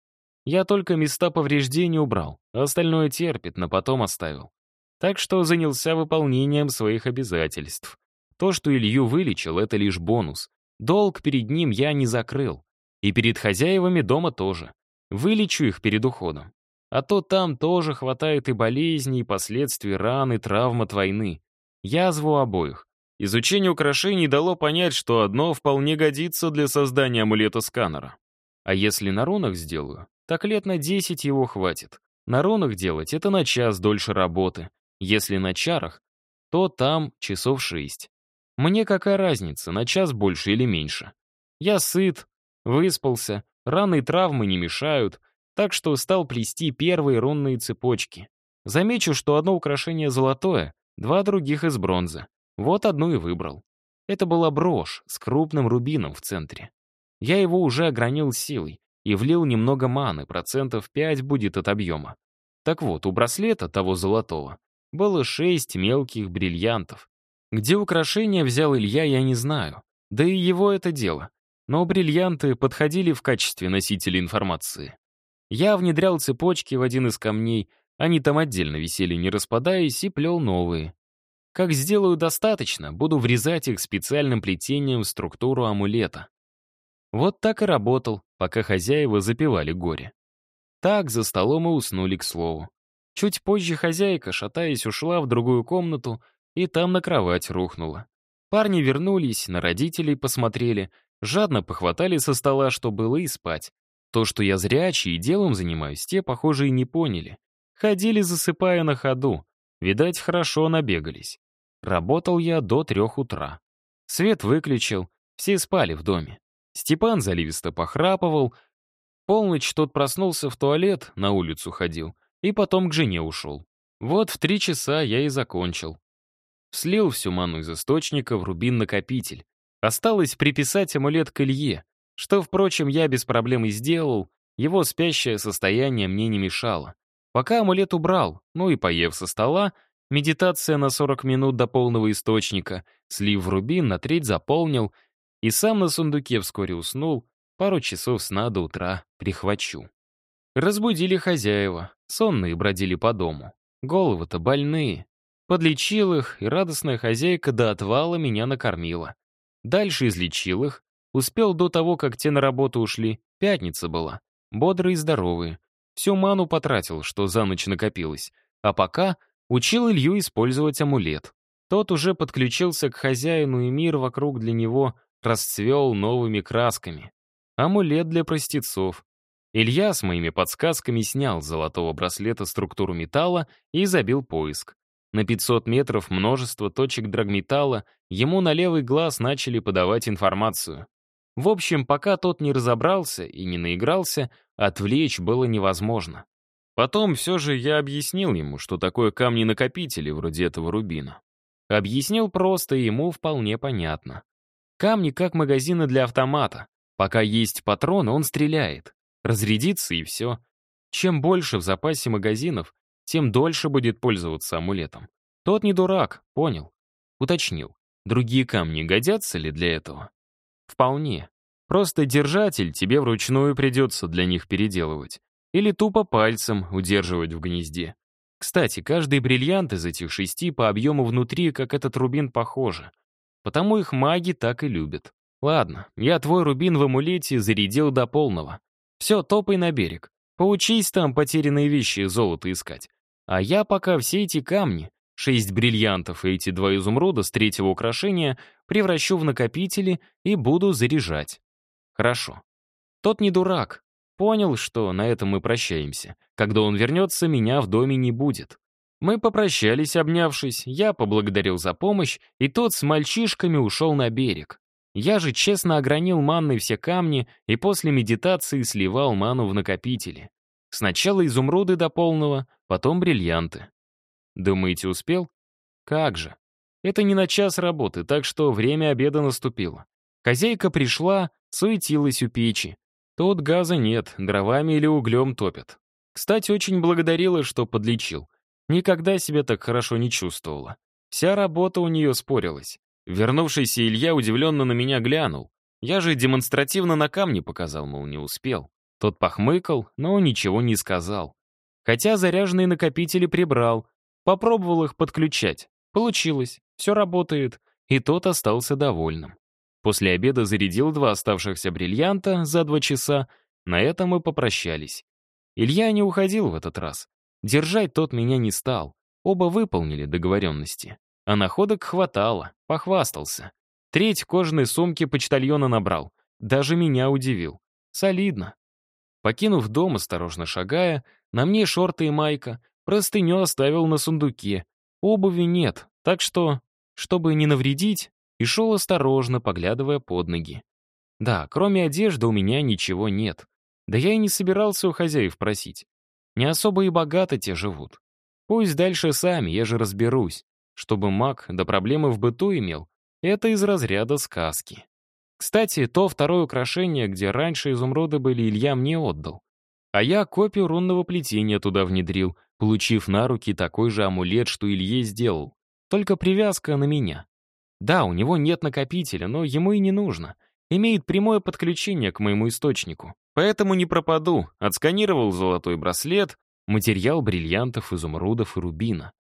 Я только места повреждений убрал, а остальное терпит, но потом оставил. Так что занялся выполнением своих обязательств. То, что Илью вылечил, это лишь бонус. Долг перед ним я не закрыл. И перед хозяевами дома тоже. Вылечу их перед уходом. А то там тоже хватает и болезней, и последствий ран, и травм от войны. Язву обоих. Изучение украшений дало понять, что одно вполне годится для создания амулета-сканера. А если на рунах сделаю, так лет на 10 его хватит. На рунах делать — это на час дольше работы. Если на чарах, то там часов 6. Мне какая разница, на час больше или меньше. Я сыт, Выспался, раны и травмы не мешают, так что стал плести первые рунные цепочки. Замечу, что одно украшение золотое, два других из бронзы. Вот одну и выбрал. Это была брошь с крупным рубином в центре. Я его уже огранил силой и влил немного маны, процентов 5 будет от объема. Так вот, у браслета того золотого было шесть мелких бриллиантов. Где украшение взял Илья, я не знаю. Да и его это дело но бриллианты подходили в качестве носителя информации. Я внедрял цепочки в один из камней, они там отдельно висели, не распадаясь, и плел новые. Как сделаю достаточно, буду врезать их специальным плетением в структуру амулета. Вот так и работал, пока хозяева запивали горе. Так за столом и уснули, к слову. Чуть позже хозяйка, шатаясь, ушла в другую комнату и там на кровать рухнула. Парни вернулись, на родителей посмотрели — Жадно похватали со стола, что было, и спать. То, что я зрячий и делом занимаюсь, те, похоже, и не поняли. Ходили, засыпая на ходу. Видать, хорошо набегались. Работал я до трех утра. Свет выключил, все спали в доме. Степан заливисто похрапывал. Полночь тот проснулся в туалет, на улицу ходил, и потом к жене ушел. Вот в три часа я и закончил. Слил всю ману из источника в рубин-накопитель. Осталось приписать амулет к Илье, что, впрочем, я без проблем и сделал, его спящее состояние мне не мешало. Пока амулет убрал, ну и поев со стола, медитация на 40 минут до полного источника, слив в рубин, на треть заполнил, и сам на сундуке вскоре уснул, пару часов сна до утра прихвачу. Разбудили хозяева, сонные бродили по дому. Головы-то больные. Подлечил их, и радостная хозяйка до отвала меня накормила. Дальше излечил их. Успел до того, как те на работу ушли. Пятница была. Бодрые и здоровые. Всю ману потратил, что за ночь накопилось. А пока учил Илью использовать амулет. Тот уже подключился к хозяину, и мир вокруг для него расцвел новыми красками. Амулет для простецов. Илья с моими подсказками снял с золотого браслета структуру металла и забил поиск. На 500 метров множество точек драгметалла, ему на левый глаз начали подавать информацию. В общем, пока тот не разобрался и не наигрался, отвлечь было невозможно. Потом все же я объяснил ему, что такое камни-накопители вроде этого рубина. Объяснил просто, и ему вполне понятно. Камни как магазины для автомата. Пока есть патроны, он стреляет. Разрядится и все. Чем больше в запасе магазинов, тем дольше будет пользоваться амулетом. Тот не дурак, понял. Уточнил, другие камни годятся ли для этого? Вполне. Просто держатель тебе вручную придется для них переделывать. Или тупо пальцем удерживать в гнезде. Кстати, каждый бриллиант из этих шести по объему внутри, как этот рубин, похоже. Потому их маги так и любят. Ладно, я твой рубин в амулете зарядил до полного. Все, топай на берег. Поучись там потерянные вещи золото искать. А я пока все эти камни Шесть бриллиантов и эти два изумруда с третьего украшения превращу в накопители и буду заряжать. Хорошо. Тот не дурак. Понял, что на этом мы прощаемся. Когда он вернется, меня в доме не будет. Мы попрощались, обнявшись, я поблагодарил за помощь, и тот с мальчишками ушел на берег. Я же честно огранил манной все камни и после медитации сливал ману в накопители. Сначала изумруды до полного, потом бриллианты. Думаете, успел? Как же. Это не на час работы, так что время обеда наступило. Хозяйка пришла, суетилась у печи. Тут газа нет, дровами или углем топят. Кстати, очень благодарила, что подлечил. Никогда себя так хорошо не чувствовала. Вся работа у нее спорилась. Вернувшийся Илья удивленно на меня глянул. Я же демонстративно на камне показал, мол, не успел. Тот похмыкал, но ничего не сказал. Хотя заряженные накопители прибрал. Попробовал их подключать. Получилось, все работает. И тот остался довольным. После обеда зарядил два оставшихся бриллианта за два часа. На этом мы попрощались. Илья не уходил в этот раз. Держать тот меня не стал. Оба выполнили договоренности. А находок хватало, похвастался. Треть кожаной сумки почтальона набрал. Даже меня удивил. Солидно. Покинув дом, осторожно шагая, на мне шорты и майка, простыню оставил на сундуке. Обуви нет, так что, чтобы не навредить, и шел осторожно, поглядывая под ноги. Да, кроме одежды у меня ничего нет. Да я и не собирался у хозяев просить. Не особо и богато те живут. Пусть дальше сами, я же разберусь. Чтобы маг до проблемы в быту имел, это из разряда сказки. Кстати, то второе украшение, где раньше изумруды были, Илья мне отдал. А я копию рунного плетения туда внедрил, получив на руки такой же амулет, что Илье сделал. Только привязка на меня. Да, у него нет накопителя, но ему и не нужно. Имеет прямое подключение к моему источнику. Поэтому не пропаду. Отсканировал золотой браслет, материал бриллиантов, изумрудов и рубина.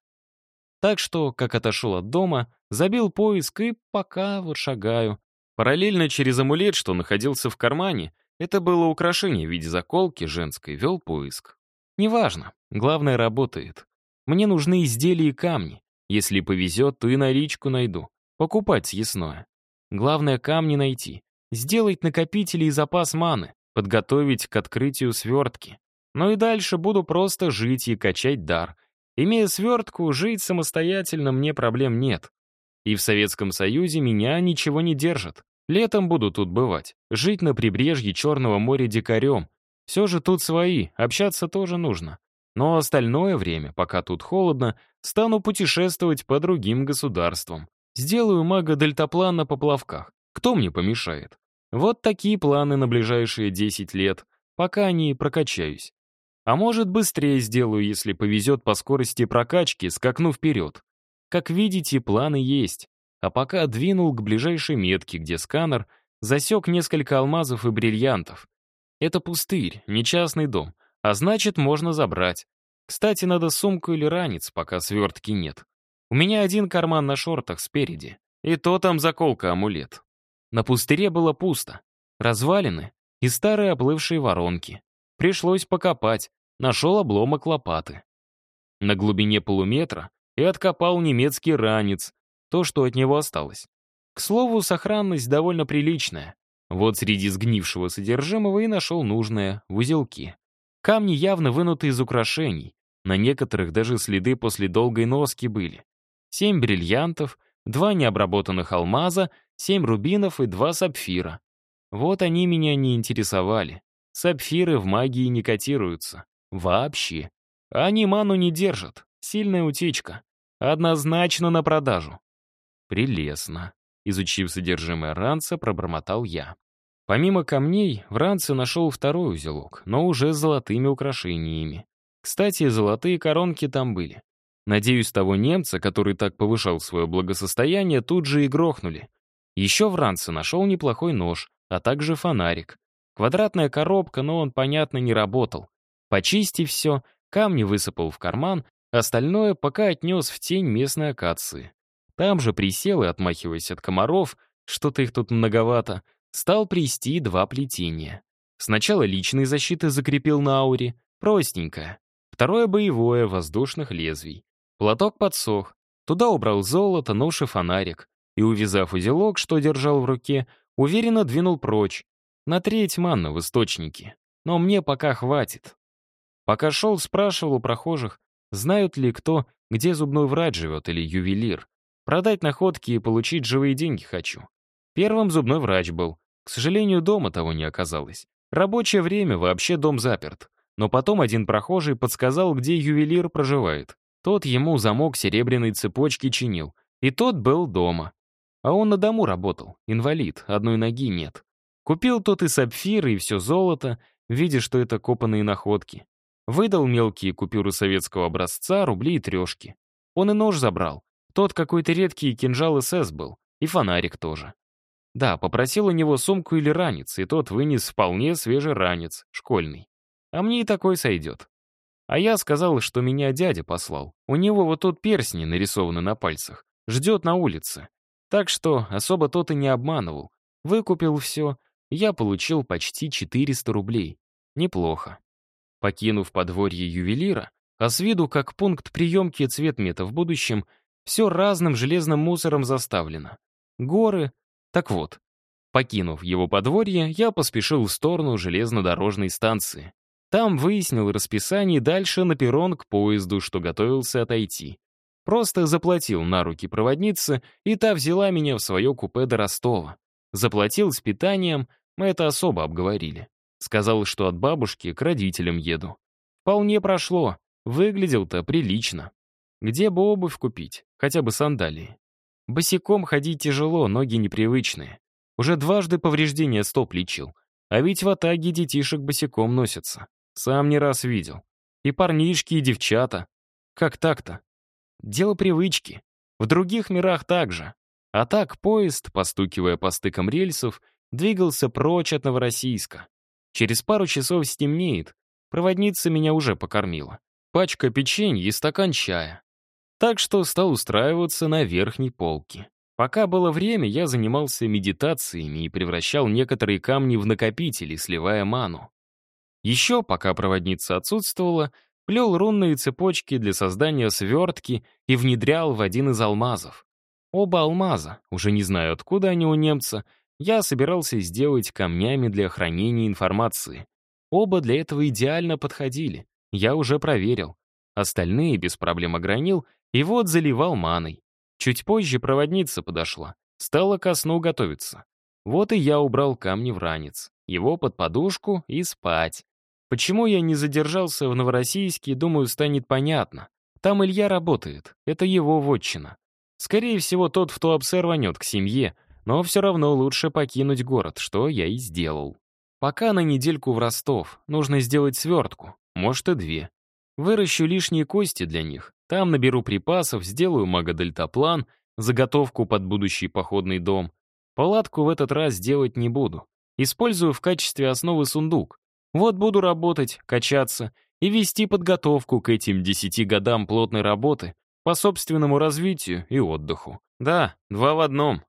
Так что, как отошел от дома, забил поиск и пока вот шагаю. Параллельно через амулет, что находился в кармане, это было украшение в виде заколки женской, вел поиск. Неважно, главное работает. Мне нужны изделия и камни. Если повезет, то и наличку найду. Покупать съестное. Главное камни найти. Сделать накопители и запас маны подготовить к открытию свертки. Ну и дальше буду просто жить и качать дар. Имея свертку, жить самостоятельно мне проблем нет. И в Советском Союзе меня ничего не держит. Летом буду тут бывать, жить на прибрежье Черного моря дикарем. Все же тут свои, общаться тоже нужно. Но остальное время, пока тут холодно, стану путешествовать по другим государствам. Сделаю мага-дельтаплан на поплавках. Кто мне помешает? Вот такие планы на ближайшие 10 лет, пока не прокачаюсь. А может, быстрее сделаю, если повезет по скорости прокачки, скакну вперед. Как видите, планы есть. А пока двинул к ближайшей метке, где сканер засек несколько алмазов и бриллиантов. Это пустырь, не частный дом, а значит, можно забрать. Кстати, надо сумку или ранец, пока свертки нет. У меня один карман на шортах спереди, и то там заколка-амулет. На пустыре было пусто. Развалины и старые оплывшие воронки. Пришлось покопать. Нашел обломок лопаты. На глубине полуметра и откопал немецкий ранец, то, что от него осталось. К слову, сохранность довольно приличная. Вот среди сгнившего содержимого и нашел нужное в узелке. Камни явно вынуты из украшений. На некоторых даже следы после долгой носки были. Семь бриллиантов, два необработанных алмаза семь рубинов и два сапфира. Вот они меня не интересовали. Сапфиры в магии не котируются. Вообще. Они ману не держат. Сильная утечка. Однозначно на продажу. Прелестно. Изучив содержимое ранца, пробормотал я. Помимо камней, в ранце нашел второй узелок, но уже с золотыми украшениями. Кстати, золотые коронки там были. Надеюсь, того немца, который так повышал свое благосостояние, тут же и грохнули. Еще в ранце нашел неплохой нож, а также фонарик. Квадратная коробка, но он, понятно, не работал. Почистив все, камни высыпал в карман, остальное пока отнес в тень местной акации. Там же присел и, отмахиваясь от комаров, что-то их тут многовато, стал плести два плетения. Сначала личной защиты закрепил на ауре, простенькое. Второе боевое, воздушных лезвий. Платок подсох, Туда убрал золото, нож и фонарик. И, увязав узелок, что держал в руке, уверенно двинул прочь. На треть манна в источнике. Но мне пока хватит. Пока шел, спрашивал у прохожих, знают ли кто, где зубной врач живет или ювелир. Продать находки и получить живые деньги хочу. Первым зубной врач был. К сожалению, дома того не оказалось. Рабочее время вообще дом заперт. Но потом один прохожий подсказал, где ювелир проживает. Тот ему замок серебряной цепочки чинил. И тот был дома. А он на дому работал, инвалид, одной ноги нет. Купил тот и сапфиры, и все золото, видя, что это копанные находки. Выдал мелкие купюры советского образца, рубли и трешки. Он и нож забрал. Тот какой-то редкий кинжал СС был. И фонарик тоже. Да, попросил у него сумку или ранец, и тот вынес вполне свежий ранец, школьный. А мне и такой сойдет. А я сказал, что меня дядя послал. У него вот тут перстни нарисованы на пальцах. Ждет на улице. Так что особо тот и не обманывал. Выкупил все. Я получил почти 400 рублей. Неплохо. Покинув подворье ювелира, а с виду как пункт приемки цветмета в будущем, все разным железным мусором заставлено. Горы. Так вот, покинув его подворье, я поспешил в сторону железнодорожной станции. Там выяснил расписание дальше на перрон к поезду, что готовился отойти. Просто заплатил на руки проводнице, и та взяла меня в свое купе до Ростова. Заплатил с питанием, мы это особо обговорили. Сказал, что от бабушки к родителям еду. Вполне прошло, выглядел-то прилично. Где бы обувь купить, хотя бы сандалии. Босиком ходить тяжело, ноги непривычные. Уже дважды повреждения стоп лечил. А ведь в Атаге детишек босиком носятся. Сам не раз видел. И парнишки, и девчата. Как так-то? Дело привычки. В других мирах так же. А так поезд, постукивая по стыкам рельсов, двигался прочь от Новороссийска. Через пару часов стемнеет. Проводница меня уже покормила. Пачка печенья и стакан чая. Так что стал устраиваться на верхней полке. Пока было время, я занимался медитациями и превращал некоторые камни в накопители, сливая ману. Еще, пока проводница отсутствовала, плел рунные цепочки для создания свертки и внедрял в один из алмазов. Оба алмаза, уже не знаю, откуда они у немца, я собирался сделать камнями для хранения информации. Оба для этого идеально подходили. Я уже проверил. Остальные без проблем огранил, и вот заливал маной. Чуть позже проводница подошла. Стала ко сну готовиться. Вот и я убрал камни в ранец. Его под подушку и спать. Почему я не задержался в Новороссийске, думаю, станет понятно. Там Илья работает, это его вотчина. Скорее всего, тот в Туапсе рванет к семье, но все равно лучше покинуть город, что я и сделал. Пока на недельку в Ростов, нужно сделать свертку, может и две. Выращу лишние кости для них, там наберу припасов, сделаю магодельтаплан, заготовку под будущий походный дом. Палатку в этот раз делать не буду. Использую в качестве основы сундук. Вот буду работать, качаться и вести подготовку к этим десяти годам плотной работы по собственному развитию и отдыху. Да, два в одном.